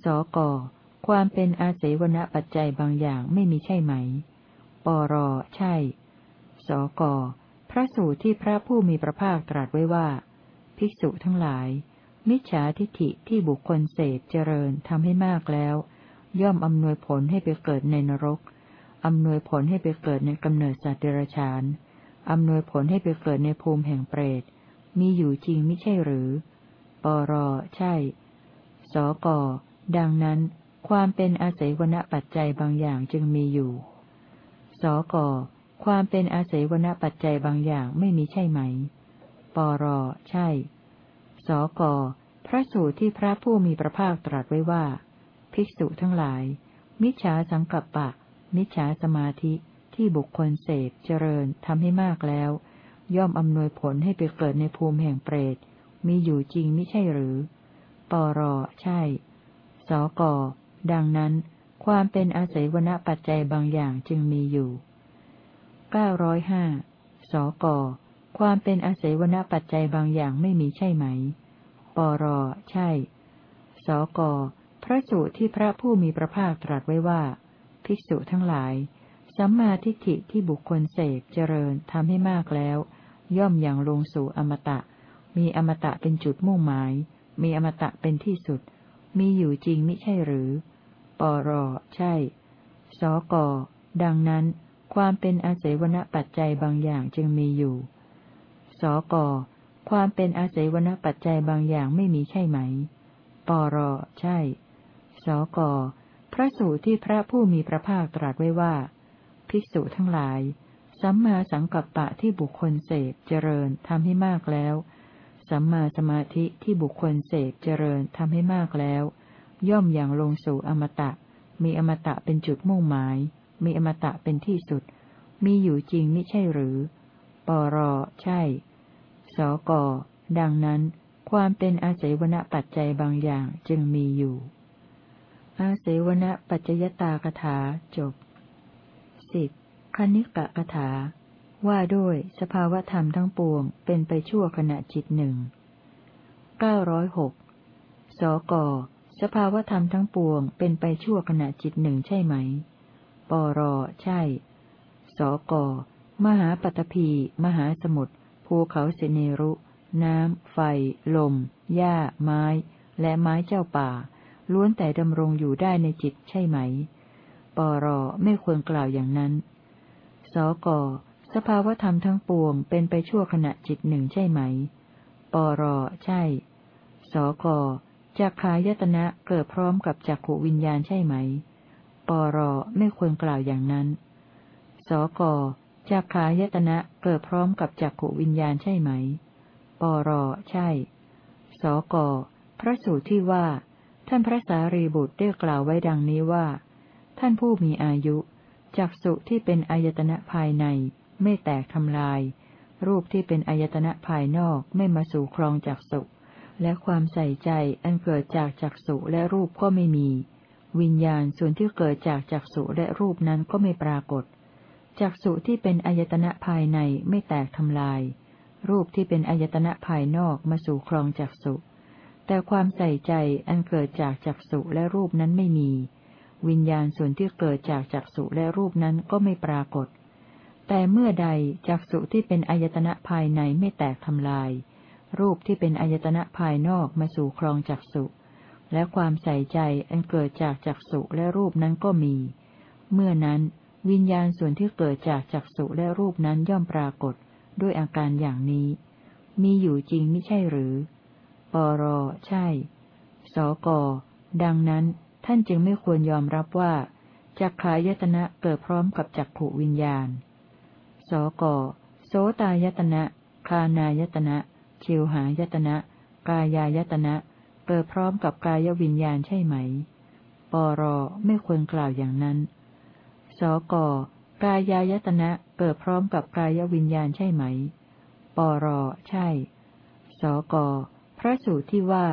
สก ความเป็นอาเสวนปัจจัยบางอย่างไม่มีใช่ไหม ปรใช่ สก พระสูตรที่พระผู้มีพระภาคตรัสไว้ว่า ภิกษุทั้งหลาย มิจฉาทิฏฐิที่บุคคลเสพเจริญทำให้มากแล้ว ย่อมอำนวยผลให้ไปเกิดในนรกอำนวยผลให้ไปเกิดในกำเนิดสัตว์เดรัจฉานอำนวยผลให้ไปเกิดในภูมิแห่งเปรต มีอยู่จริงไม่ใช่หรือ ปรใช่ สก ดังนั้น ความเป็นอาศัยวณปัจจัยบางอย่างจึงมีอยู่ สก ความเป็นอาศัยวณปัจจัยบางอย่างไม่มีใช่ไหม ปรใช่ สก พระสูตรที่พระผู้มีพระภาคตรัสไว้ว่า ภิกษุทั้งหลาย มิจฉาสังกัปปะ มิจฉาสมาธิที่บุคคลเสพเจริญทำให้มากแล้ว ย่อมอำนวยผลให้ไปเกิดในภูมิแห่งเปรต มีอยู่จริงไม่ใช่หรือ ปรใช่ สก ดังนั้น ความเป็นอาศัยวณปัจจัยบางอย่างจึงมีอยู่เก้าร้อยห้าสก ความเป็นอาศัยวณปัจจัยบางอย่างไม่มีใช่ไหม ปรใช่ สก ระสูตรที่พระผู้มีพระภาคตรัสไว้ว่า ภิกษุทั้งหลาย สัมมาทิฏฐิที่บุคคลเสพเจริญทำให้มากแล้ว ย่อมอย่างลงสู่อมตะ มีอมตะเป็นจุดมุ่งหมาย มีอมตะเป็นที่สุด มีอยู่จริงมิใช่หรือ ปรใช่ สก ดังนั้น ความเป็นอาศัยวณปัจจัยบางอย่างจึงมีอยู่ สก ความเป็นอาศัยวณปัจจัยบางอย่างไม่มีใช่ไหม ปรใช่ สก พระสูตรที่พระผู้มีพระภาคตรัสไว้ว่า ภิกษุทั้งหลาย สัมมาสังกัปปะที่บุคคลเสพเจริญทำให้มากแล้ว สัมมาสมาธิที่บุคคลเสพเจริญทำให้มากแล้ว ย่อมอย่างลงสู่อมตะ มีอมตะเป็นจุดมุ่งหมาย มีอมตะเป็นที่สุด มีอยู่จริงไม่ใช่หรือ ปรใช่ สก ดังนั้นความเป็นอาศัยวณปัจจัยบางอย่างจึงมีอยู่ อาศัยวณปัจจยตากถาจบสิบคณิกะกถา ว่าด้วยสภาวธรรมทั้งปวงเป็นไปชั่วขณะจิตหนึ่งเก้าร้อยหกสก สภาวธรรมทั้งปวงเป็นไปชั่วขณะจิตหนึ่งใช่ไหม ปร ใช่ สก มหาปัตภีมหาสมุทร ภูเขาเสเนรุ น้ำ ไฟ ลม หญ้า ไม้ และไม้เจ้าป่า ล้วนแต่ดำรงอยู่ได้ในจิตใช่ไหม ปรไม่ควรกล่าวอย่างนั้น สกสภาวธรรมทั้งปวงเป็นไปชั่วขณะจิตหนึ่งใช่ไหม ปรใช่ สกจักขายตนะเกิดพร้อมกับจักขวิญญาณใช่ไหม ปรไม่ควรกล่าวอย่างนั้น สกจักขายตนะเกิดพร้อมกับจักขวิญญาณใช่ไหม ปรใช่ สกพระสูตรที่ว่า ท่านพระสารีบุตรได้กล่าวไว้ดังนี้ว่า ท่านผู้มีอายุจักสุที่เป็นอายตนะภายใน ไม่แตกทำลาย รูปที่เป็นอายตนะภายนอกไม่มาสู่ครองจักสุและความใส่ใจอันเกิดจากจักสุและรูปก็ไม่มี วิญญาณส่วนที่เกิดจากจักสุและรูปนั้นก็ไม่ปรากฏจักสุที่เป็นอายตนะภายในไม่แตกทำลาย รูปที่เป็นอายตนะภายนอกมาสู่ครองจักสุ แต่ความใส่ใจอันเกิดจากจักสุและรูปนั้นไม่มี วิญญาณส่วนที่เกิดจากจักสุและรูปนั้นก็ไม่ปรากฏ แต่เมื่อใดจักสุที่เป็นอายตนะภายในไม่แตกทำลาย รูปที่เป็นอายตนะภายนอกมาสู่ครองจักสุและความใส่ใจอันเกิดจากจักสุและรูปนั้นก็มี เมื่อนั้นวิญญาณส่วนที่เกิดจากจักสุและรูปนั้นย่อมปรากฏ ด้วยอาการอย่างนี้ มีอยู่จริงไม่ใช่หรือ ปร ใช่ สก ดังนั้น ท่านจึงไม่ควรยอมรับว่าจักขายตนะเกิดพร้อมกับจักขวิญญาณ สก โสตายตนะ คานายตนะ ชิวหายตนะ กายายตนะ เกิดพร้อมกับกายวิญญาณใช่ไหม ปร ไม่ควรกล่าวอย่างนั้น สก กายายตนะ เกิดพร้อมกับกายวิญญาณใช่ไหม ปร ใช่ สก พระสูตรที่ว่า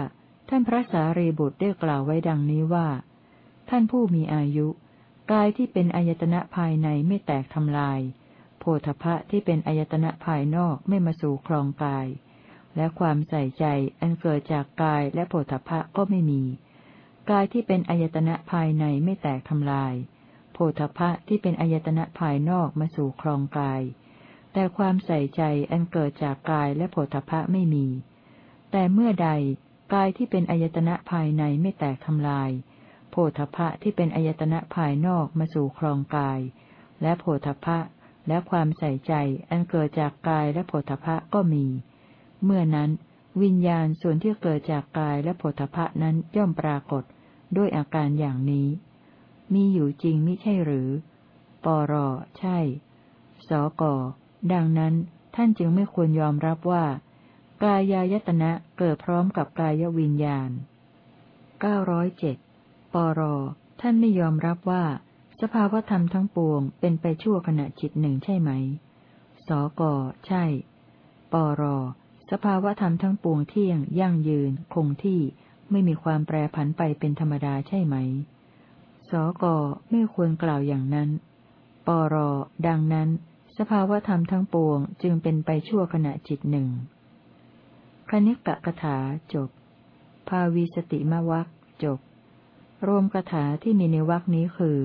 ท่านพระสารีบุตรได้กล่าวไว้ดังนี้ว่า ท่านผู้มีอายุ กายที่เป็นอายตนะภายในไม่แตกทำลาย โพธพะที่เป็นอายตนะภายนอกไม่มาสู่ครองกาย และความใส่ใจอันเกิดจากกายและโพธพะก็ไม่มี กายที่เป็นอายตนะภายในไม่แตกทำลาย โพธพะที่เป็นอายตนะภายนอกมาสู่ครองกาย แต่ความใส่ใจอันเกิดจากกายและโพธพะไม่มี แต่เมื่อใดกายที่เป็นอายตนะภายในไม่แตกทำลาย โพธพะที่เป็นอายตนะภายนอกมาสู่ครองกาย และโพธพะและความใส่ใจอันเกิดจากกายและโพธพะก็มี เมื่อนั้น วิญญาณส่วนที่เกิดจากกายและโพธพะนั้นย่อมปรากฏด้วยอาการอย่างนี้ มีอยู่จริงมิใช่หรือ ปรใช่ สกดังนั้นท่านจึงไม่ควรยอมรับว่า กายายตนะเกิดพร้อมกับกายวิญญาณเก้าร้อยเจ็ดปร ท่านไม่ยอมรับว่า สภาวธรรมทั้งปวงเป็นไปชั่วขณะจิตหนึ่งใช่ไหม สก ใช่ ปร สภาวธรรมทั้งปวงเที่ยง ยั่งยืน คงที่ ไม่มีความแปรผันไปเป็นธรรมดาใช่ไหม สก ไม่ควรกล่าวอย่างนั้น ปร ดังนั้น สภาวธรรมทั้งปวงจึงเป็นไปชั่วขณะจิตหนึ่ง คณิกะกถาจบ ภาวีสติมวักจบ รวมกถาที่มีในวักนี้คือ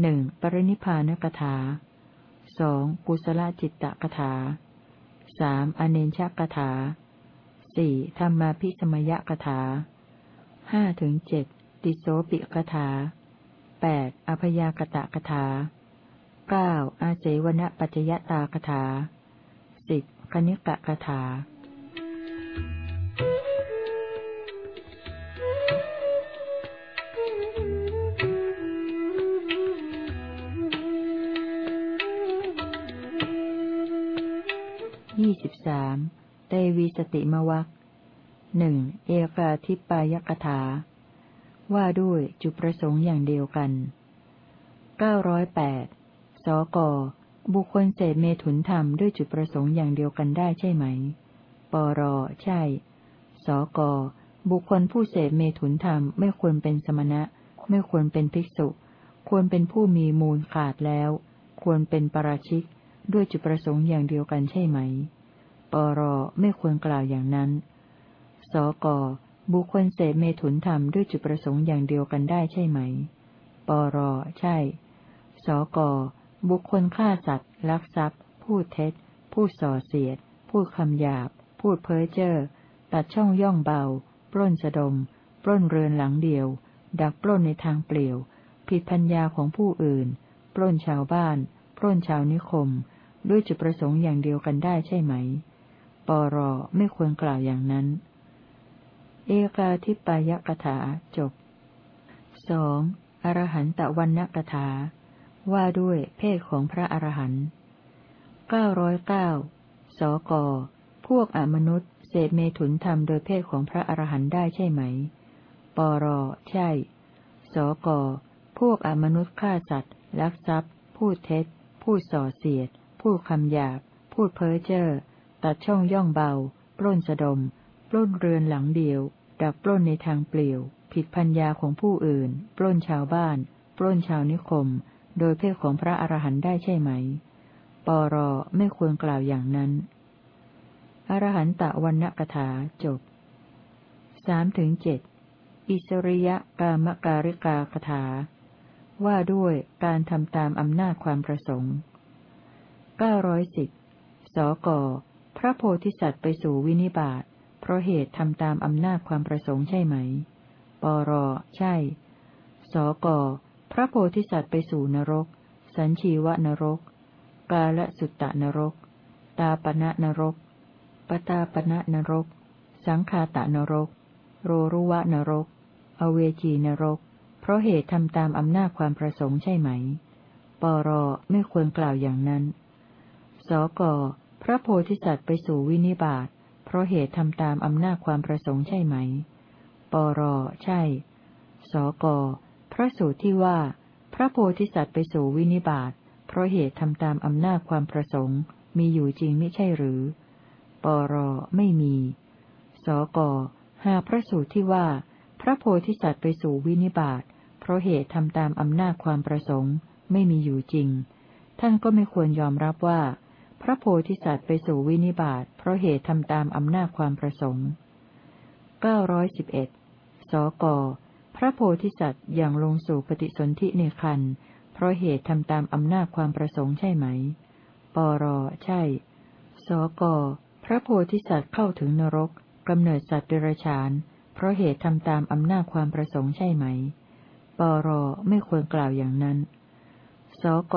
หนึ่งปรินิพานกถาสองกุศลจิตตกถาสามอเนชกถาสี่ธรรมาพิสมยกถาห้าถึงเจ็ดติโสปิกถาแปดอภยากตะกถาเก้าอาเจวณปัจจยตากถาสิบคณิกะกถา สิบสามเตวีสติมวักหนึ่งเอกาทิปายกถา ว่าด้วยจุประสงค์อย่างเดียวกันเก้าร้อยแปดสกบุคคลเสพเมถุนธรรมด้วยจุดประสงค์อย่างเดียวกันได้ใช่ไหม ปร ใช่ สก บุคคลผู้เสพเมถุนธรรมไม่ควรเป็นสมณะ ไม่ควรเป็นภิกษุ ควรเป็นผู้มีมูลขาดแล้ว ควรเป็นปราชิก ด้วยจุดประสงค์อย่างเดียวกันใช่ไหม ปรไม่ควรกล่าวอย่างนั้น สกบุคคลเสพเมถุนธรรมด้วยจุดประสงค์อย่างเดียวกันได้ใช่ไหม ปรใช่ สกบุคคลฆ่าสัตว์ ลักทรัพย์ พูดเท็จ พูดส่อเสียด พูดคำหยาบ พูดเพ้อเจ้อ ตัดช่องย่องเบา ปล้นสะดม ปล้นเรือนหลังเดียว ดักปล้นในทางเปลี่ยว ผิดพัญญาของผู้อื่น ปล้นชาวบ้าน ปล้นชาวนิคม ด้วยจุดประสงค์อย่างเดียวกันได้ใช่ไหม รไม่ควรกล่าวอย่างนั้น เอกาทิปายกถาจบสองอรหันตวันนกถา ว่าด้วยเพศของพระอรหันต์เก้าร้อยเก้าสก พวกอมนุษย์เศษเมถุนธรรมโดยเพศของพระอรหันต์ได้ใช่ไหม ปร ใช่ สก พวกอมนุษย์ฆ่าสัตว์ ลักทรัพย์ พูดเท็จ พูดส่อเสียด พูดคำหยาบ พูดเพ้อเจ้อ ตัดช่องย่องเบา ปล้นสะดม ปล้นเรือนหลังเดียว ดักปล้นในทางเปลี่ยว ผิดพัญญาของผู้อื่น ปล้นชาวบ้าน ปล้นชาวนิคม โดยเพศของพระอรหันต์ได้ใช่ไหม ปรไม่ควรกล่าวอย่างนั้น อรหันตะวันณกถาจบสามถึงเจ็ดอิสริยกามการิกากถา ว่าด้วยการทำตามอำนาจความประสงค์เก้าร้อยสิบสก พระโพธิสัตว์ไปสู่วินิบาตเพราะเหตุทำตามอำนาจความประสงค์ใช่ไหม ปร ใช่ สก พระโพธิสัตว์ไปสู่นรก สัญชีวนรก กาลสุตตนรก ตาปณะนรก ปตาปณะนรก สังคาตะนรก โรรุวะนรก อเวจีนรก เพราะเหตุทำตามอำนาจความประสงค์ใช่ไหม ปร ไม่ควรกล่าวอย่างนั้น สก พระโพธิสัตว์ไปสู่วินิบาตเพราะเหตุทำตามอำนาจความประสงค์ใช่ไหม ปรใช่ สก พระสูตรที่ว่า พระโพธิสัตว์ไปสู่วินิบาตเพราะเหตุทำตามอำนาจความประสงค์ มีอยู่จริงไม่ใช่หรือ ปรไม่มี สก หาพระสูตรที่ว่า พระโพธิสัตว์ไปสู่วินิบาตเพราะเหตุทำตามอำนาจความประสงค์ ไม่มีอยู่จริง ท่านก็ไม่ควรยอมรับว่า พระโพธิสัตว์ไปสู่วินิบาตเพราะเหตุทำตามอำนาจความประสงค์เก้าร้อยสิบเอ็ดสก พระโพธิสัตว์อย่างลงสู่ปฏิสนธิในคันเพราะเหตุทำตามอำนาจความประสงค์ใช่ไหม ปร ใช่ สก พระโพธิสัตว์เข้าถึงนรกกำเนิดสัตว์เดรัจฉาน เพราะเหตุทำตามอำนาจความประสงค์ใช่ไหม ปร ไม่ควรกล่าวอย่างนั้น สก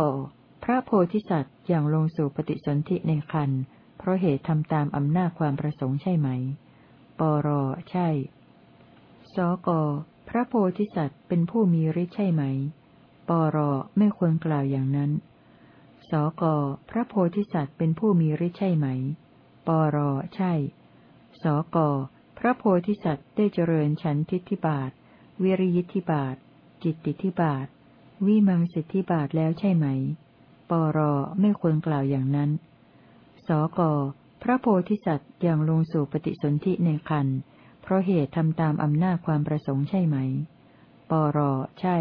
พระโพธิสัตว์อย่างลงสู่ปฏิสนธิในคันเพราะเหตุทำตามอำนาจความประสงค์ใช่ไหม ปรใช่ สก พระโพธิสัตว์เป็นผู้มีฤทธิ์ใช่ไหม ปรไม่ควรกล่าวอย่างนั้น สก พระโพธิสัตว์เป็นผู้มีฤทธิ์ใช่ไหม ปรใช่ สก พระโพธิสัตว์ได้เจริญฉันทิฏฐิบาท วิริยิทธิบาท จิตติทิบาท วิมังสิทธิบาทแล้วใช่ไหม ปรไม่ควรกล่าวอย่างนั้น สกพระโพธิสัตว์ยังลงสู่ปฏิสนธิในคันเพราะเหตุทำตามอำนาจความประสงค์ใช่ไหม ปรใช่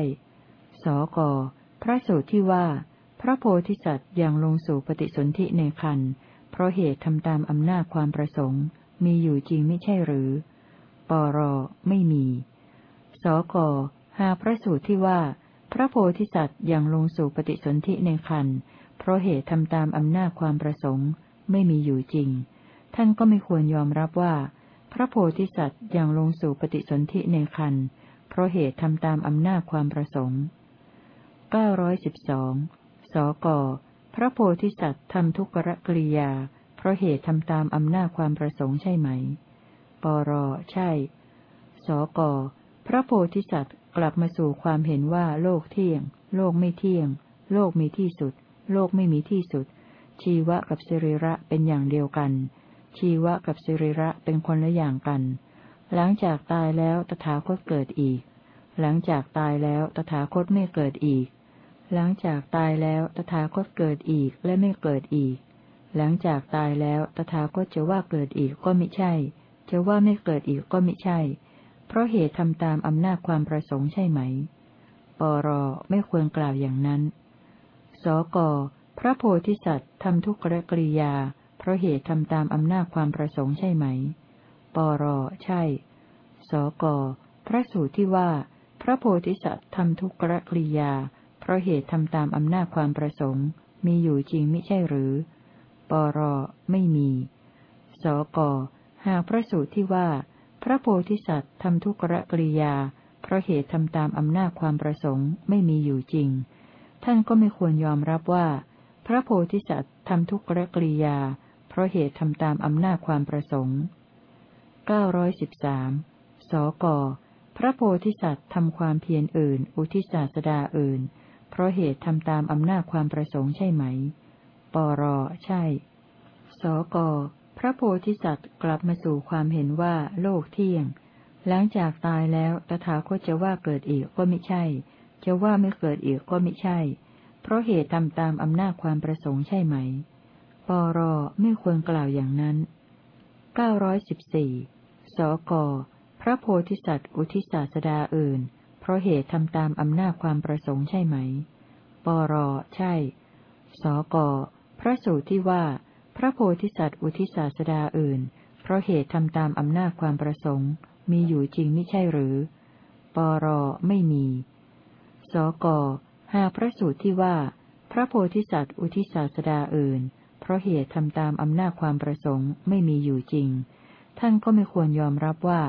สกพระสูตรที่ว่า พระโพธิสัตว์ยังลงสู่ปฏิสนธิในคันเพราะเหตุทำตามอำนาจความประสงค์ มีอยู่จริงไม่ใช่หรือ ปรไม่มี สกหาพระสูตรที่ว่า พระโพธิสัตว์ยังลงสู่ปฏิสนธิในคันเพราะเหตุทำตามอำนาจความประสงค์ไม่มีอยู่จริง ท่านก็ไม่ควรยอมรับว่า พระโพธิสัตว์ยังลงสู่ปฏิสนธิในคันเพราะเหตุทำตามอำนาจความประสงค์เก้าร้อยสิบสองสก พระโพธิสัตว์ทำทุกขกริยา เพราะเหตุทำตามอำนาจความประสงค์ใช่ไหม ปร ใช่ สก พระโพธิสัตว์กลับมาสู่ความเห็นว่าโลกเที่ยง โลกไม่เที่ยง โลกมีที่สุด โลกไม่มีที่สุด ชีวะกับสิริระเป็นอย่างเดียวกัน ชีวะกับสิริระเป็นคนละอย่างกัน หลังจากตายแล้วตถาคตเกิดอีก หลังจากตายแล้วตถาคตไม่เกิดอีก หลังจากตายแล้วตถาคตเกิดอีกและไม่เกิดอีก หลังจากตายแล้วตถาคตจะว่าเกิดอีกก็ไม่ใช่ จะว่าไม่เกิดอีกก็ไม่ใช่ เพราะเหตุทำตามอำนาจความประสงค์ใช่ไหม ปรไม่ควรกล่าวอย่างนั้น สกพระโพธิสัตว์ทำทุกขกริยา เพราะเหตุทำตามอำนาจความประสงค์ใช่ไหม ปรใช่ สกพระสูตรที่ว่า พระโพธิสัตว์ทำทุกขกริยา เพราะเหตุทำตามอำนาจความประสงค์ มีอยู่จริงไม่ใช่หรือ ปรไม่มี สกหากพระสูตรที่ว่า พระโพธิสัตว์ทำทุกขกริยา เพราะเหตุทำตามอำนาจความประสงค์ไม่มีอยู่จริง ท่านก็ไม่ควรยอมรับว่า พระโพธิสัตว์ทำทุกขกริยา เพราะเหตุทำตามอำนาจความประสงค์เก้าร้อยสิบสามสก พระโพธิสัตว์ทำความเพียรอื่น อุทิศศาสดาอื่น เพราะเหตุทำตามอำนาจความประสงค์ใช่ไหม ปร ใช่ สก พระโพธิสัตว์กลับมาสู่ความเห็นว่าโลกเที่ยง หลังจากตายแล้วตถาคตจะว่าเกิดอีกก็ไม่ใช่ จะว่าไม่เกิดอีกก็ไม่ใช่ เพราะเหตุทำตามอำนาจความประสงค์ใช่ไหม ปรไม่ควรกล่าวอย่างนั้นเก้าร้อยสิบสี่สก พระโพธิสัตว์อุทิศาสดาอื่น เพราะเหตุทำตามอำนาจความประสงค์ใช่ไหม ปรใช่ สก พระสูตรที่ว่า พระโพธิสัตว์อุทิศาสดาอื่น เพราะเหตุทำตามอำนาจความประสงค์ มีอยู่จริงไม่ใช่หรือ ปรไม่มี สกหากพระสูตรที่ว่า พระโพธิสัตว์อุทิศาสดาอื่น เพราะเหตุทำตามอำนาจความประสงค์ไม่มีอยู่จริง ท่านก็ไม่ควรยอมรับว่า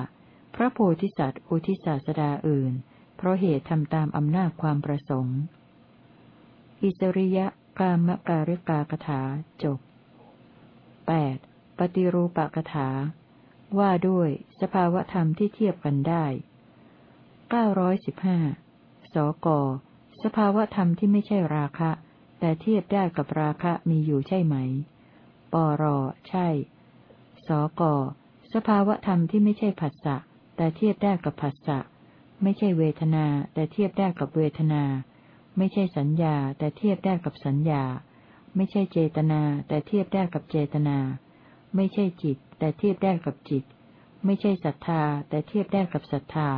พระโพธิสัตว์อุทิศาสดาอื่น เพราะเหตุทำตามอำนาจความประสงค์ อิสริยะกามการิกากถาจบ 8. ปฏิรูปกถา ว่าด้วยสภาวธรรมที่เทียบกันได้915สก สภาวธรรมที่ไม่ใช่ราคะ แต่เทียบได้กับราคะมีอยู่ใช่ไหม ปรใช่ สก สภาวธรรมที่ไม่ใช่ผัสสะแต่เทียบได้กับผัสสะ ไม่ใช่เวทนา แต่เทียบได้กับเวทนา ไม่ใช่สัญญา แต่เทียบได้กับสัญญา ไม่ใช่เจตนา แต่เทียบได้กับเจตนา ไม่ใช่จิต แต่เทียบได้กับจิต ไม่ใช่ศรัทธา แต่เทียบได้กับศรัทธา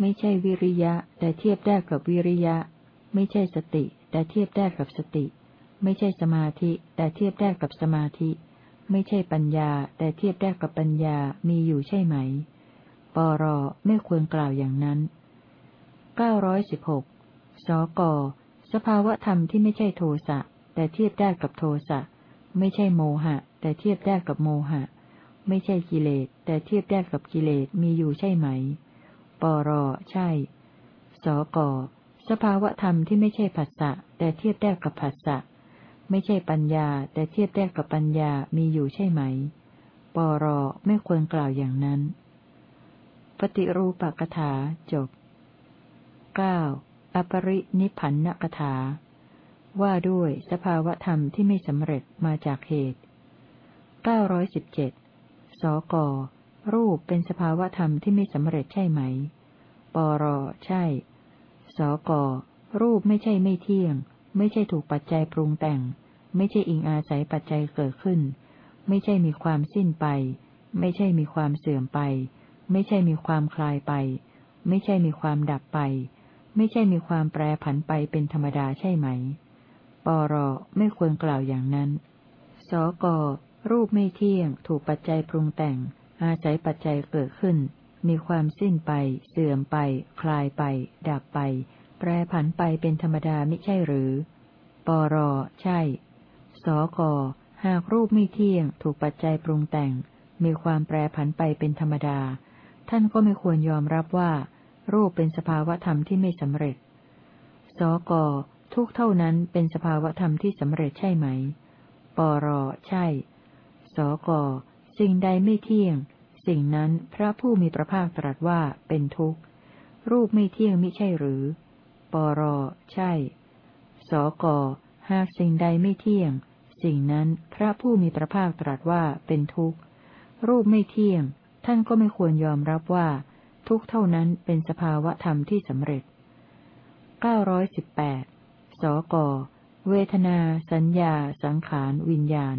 ไม่ใช่วิริยะ แต่เทียบได้กับวิริยะ ไม่ใช่สติ แต่เทียบได้กับสติ ไม่ใช่สมาธิ แต่เทียบได้กับสมาธิ ไม่ใช่ปัญญา แต่เทียบได้กับปัญญามีอยู่ใช่ไหม ปรไม่ควรกล่าวอย่างนั้นเก้าร้อยสิบหกสกสภาวธรรมที่ไม่ใช่โทสะ แต่เทียบได้กับโทสะ ไม่ใช่โมหะ แต่เทียบได้กับโมหะ ไม่ใช่กิเลส แต่เทียบได้กับกิเลสมีอยู่ใช่ไหม ปรใช่ สกสภาวธรรมที่ไม่ใช่ผัสสะ แต่เทียบได้กับผัสสะ ไม่ใช่ปัญญา แต่เทียบได้กับปัญญามีอยู่ใช่ไหม ปรไม่ควรกล่าวอย่างนั้น ปฏิรูปกถาจบเก้าอปรินิพันนกถา ว่าด้วยสภาวธรรมที่ไม่สำเร็จมาจากเหตุเก้าร้อยสิบเจ็ดสก รูปเป็นสภาวธรรมที่ไม่สำเร็จใช่ไหม ปร ใช่ สก รูปไม่ใช่ไม่เที่ยง ไม่ใช่ถูกปัจจัยปรุงแต่ง ไม่ใช่อิงอาศัยปัจจัยเกิดขึ้น ไม่ใช่มีความสิ้นไป ไม่ใช่มีความเสื่อมไป ไม่ใช่มีความคลายไป ไม่ใช่มีความดับไป ไม่ใช่มีความแปรผันไปเป็นธรรมดาใช่ไหม รไม่ควรกล่าวอย่างนั้น สกรูปไม่เที่ยง ถูกปัจจัยปรุงแต่ง อาศัยปัจจัยเกิดขึ้น มีความสิ้นไป เสื่อมไป คลายไป ดับไป แปรผันไปเป็นธรรมดาไม่ใช่หรือ ปร ใช่ สกหากรูปไม่เที่ยง ถูกปัจจัยปรุงแต่ง มีความแปรผันไปเป็นธรรมดา ท่านก็ไม่ควรยอมรับว่า รูปเป็นสภาวธรรมที่ไม่สำเร็จ สก ทุกเท่านั้นเป็นสภาวธรรมที่สำเร็จใช่ไหม ปรใช่ สกสิ่งใดไม่เที่ยง สิ่งนั้นพระผู้มีพระภาคตรัสว่าเป็นทุกข์ รูปไม่เที่ยงมิใช่หรือ ปรใช่ สกหากสิ่งใดไม่เที่ยง สิ่งนั้นพระผู้มีพระภาคตรัสว่าเป็นทุกข์ รูปไม่เที่ยง ท่านก็ไม่ควรยอมรับว่า ทุกเท่านั้นเป็นสภาวะธรรมที่สำเร็จเก้าร้อยสิบแปด สก เวทนา สัญญา สังขาร วิญญาณ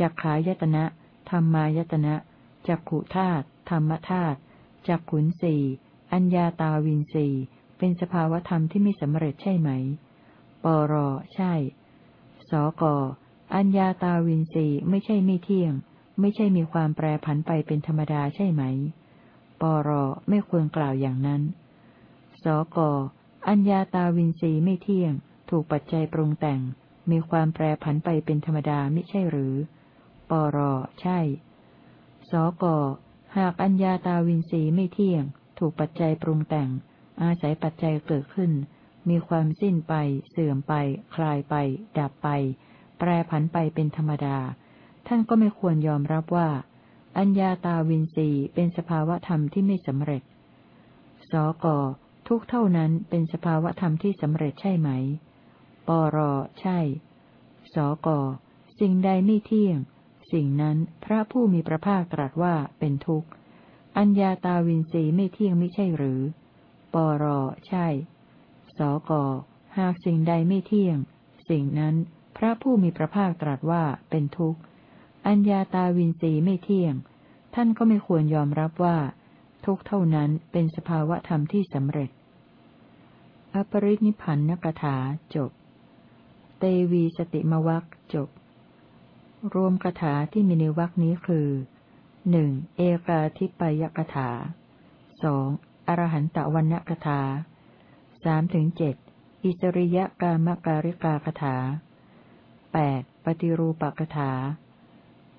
จักขายตนะ ธรรมายตนะ จักขุธาตุ ธรรมธาตุ จักขุนสีอัญญาตาวินสีเป็นสภาวธรรมที่ไม่สำเร็จใช่ไหม ปร ใช่ สก อัญญาตาวินสีไม่ใช่ไม่เที่ยง ไม่ใช่มีความแปรผันไปเป็นธรรมดาใช่ไหม ปร ไม่ควรกล่าวอย่างนั้น สก อัญญาตาวินสีไม่เที่ยง ถูกปัจจัยปรุงแต่ง มีความแปรผันไปเป็นธรรมดาไม่ใช่หรือ ปรใช่ สก หากอัญญาตาวินสีไม่เที่ยง ถูกปัจจัยปรุงแต่ง อาศัยปัจจัยเกิดขึ้น มีความสิ้นไป เสื่อมไป คลายไป ดับไป แปรผันไปเป็นธรรมดา ท่านก็ไม่ควรยอมรับว่า อัญญาตาวินสีเป็นสภาวะธรรมที่ไม่สำเร็จ สก ทุกเท่านั้นเป็นสภาวะธรรมที่สำเร็จใช่ไหม ปรใช่ สกสิ่งใดไม่เที่ยง สิ่งนั้นพระผู้มีพระภาคตรัสว่าเป็นทุกข์ อัญญาตาวินสีไม่เที่ยงไม่ใช่หรือ ปรใช่ สกหากสิ่งใดไม่เที่ยง สิ่งนั้นพระผู้มีพระภาคตรัสว่าเป็นทุกข์ อัญญาตาวินสีไม่เที่ยง ท่านก็ไม่ควรยอมรับว่า ทุกเท่านั้นเป็นสภาวะธรรมที่สำเร็จ อปรินิพันนกถาจบ เตวีสติมวัคจบ รวมคาถาที่มีในวัคนี้คือหนึ่งเอกาทิปยกถาสองอรหันตวันนกถาสามถึงเจ็ดอิสริยกามการิกาคถาแปดปฏิรูปกถา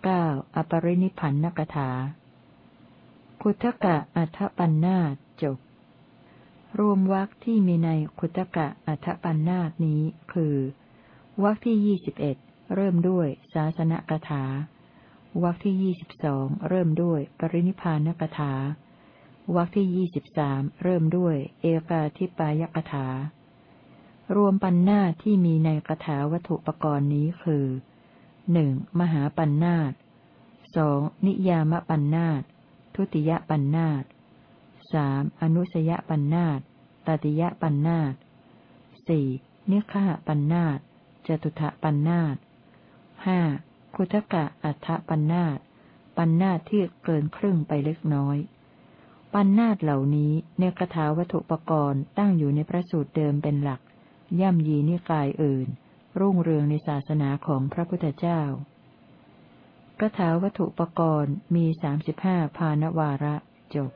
เก้าอปรินิพันนกถาคุตกะอัฏปันนาจบ รวมวรรคที่มีในคุตกะอัฏปันนาตนี้คือ วรรคที่ยี่สิบเอ็ดเริ่มด้วยศาสนกถาวรรคที่ยี่สิบสองเริ่มด้วย ปรินิพานกถาวรรคที่ยี่สิบสามเริ่มด้วย เอกาทิปายกถารวมปันนาที่มีในกถาวัตถุปกรณ์นี้คือหนึ่งมหาปัญนาตสองนิยามปัญนาตทุติยปัญนาตสามอนุสยปัญนาตตติยปัญนาตสี่นิฆะปัญนาต จตุถะปัญนาตห้าคุทกะอัฏฐปัญนาตปัญนาตที่เกินครึ่งไปเล็กน้อย ปัญนาตเหล่านี้ในคาถาวัตถุปกรณ์ตั้งอยู่ในพระสูตรเดิมเป็นหลัก ย่ำยีนิกายอื่น รุ่งเรืองในศาสนาของพระพุทธเจ้าคาถาวัตถุปกรณ์มีสามสิบห้าพานวาระจบ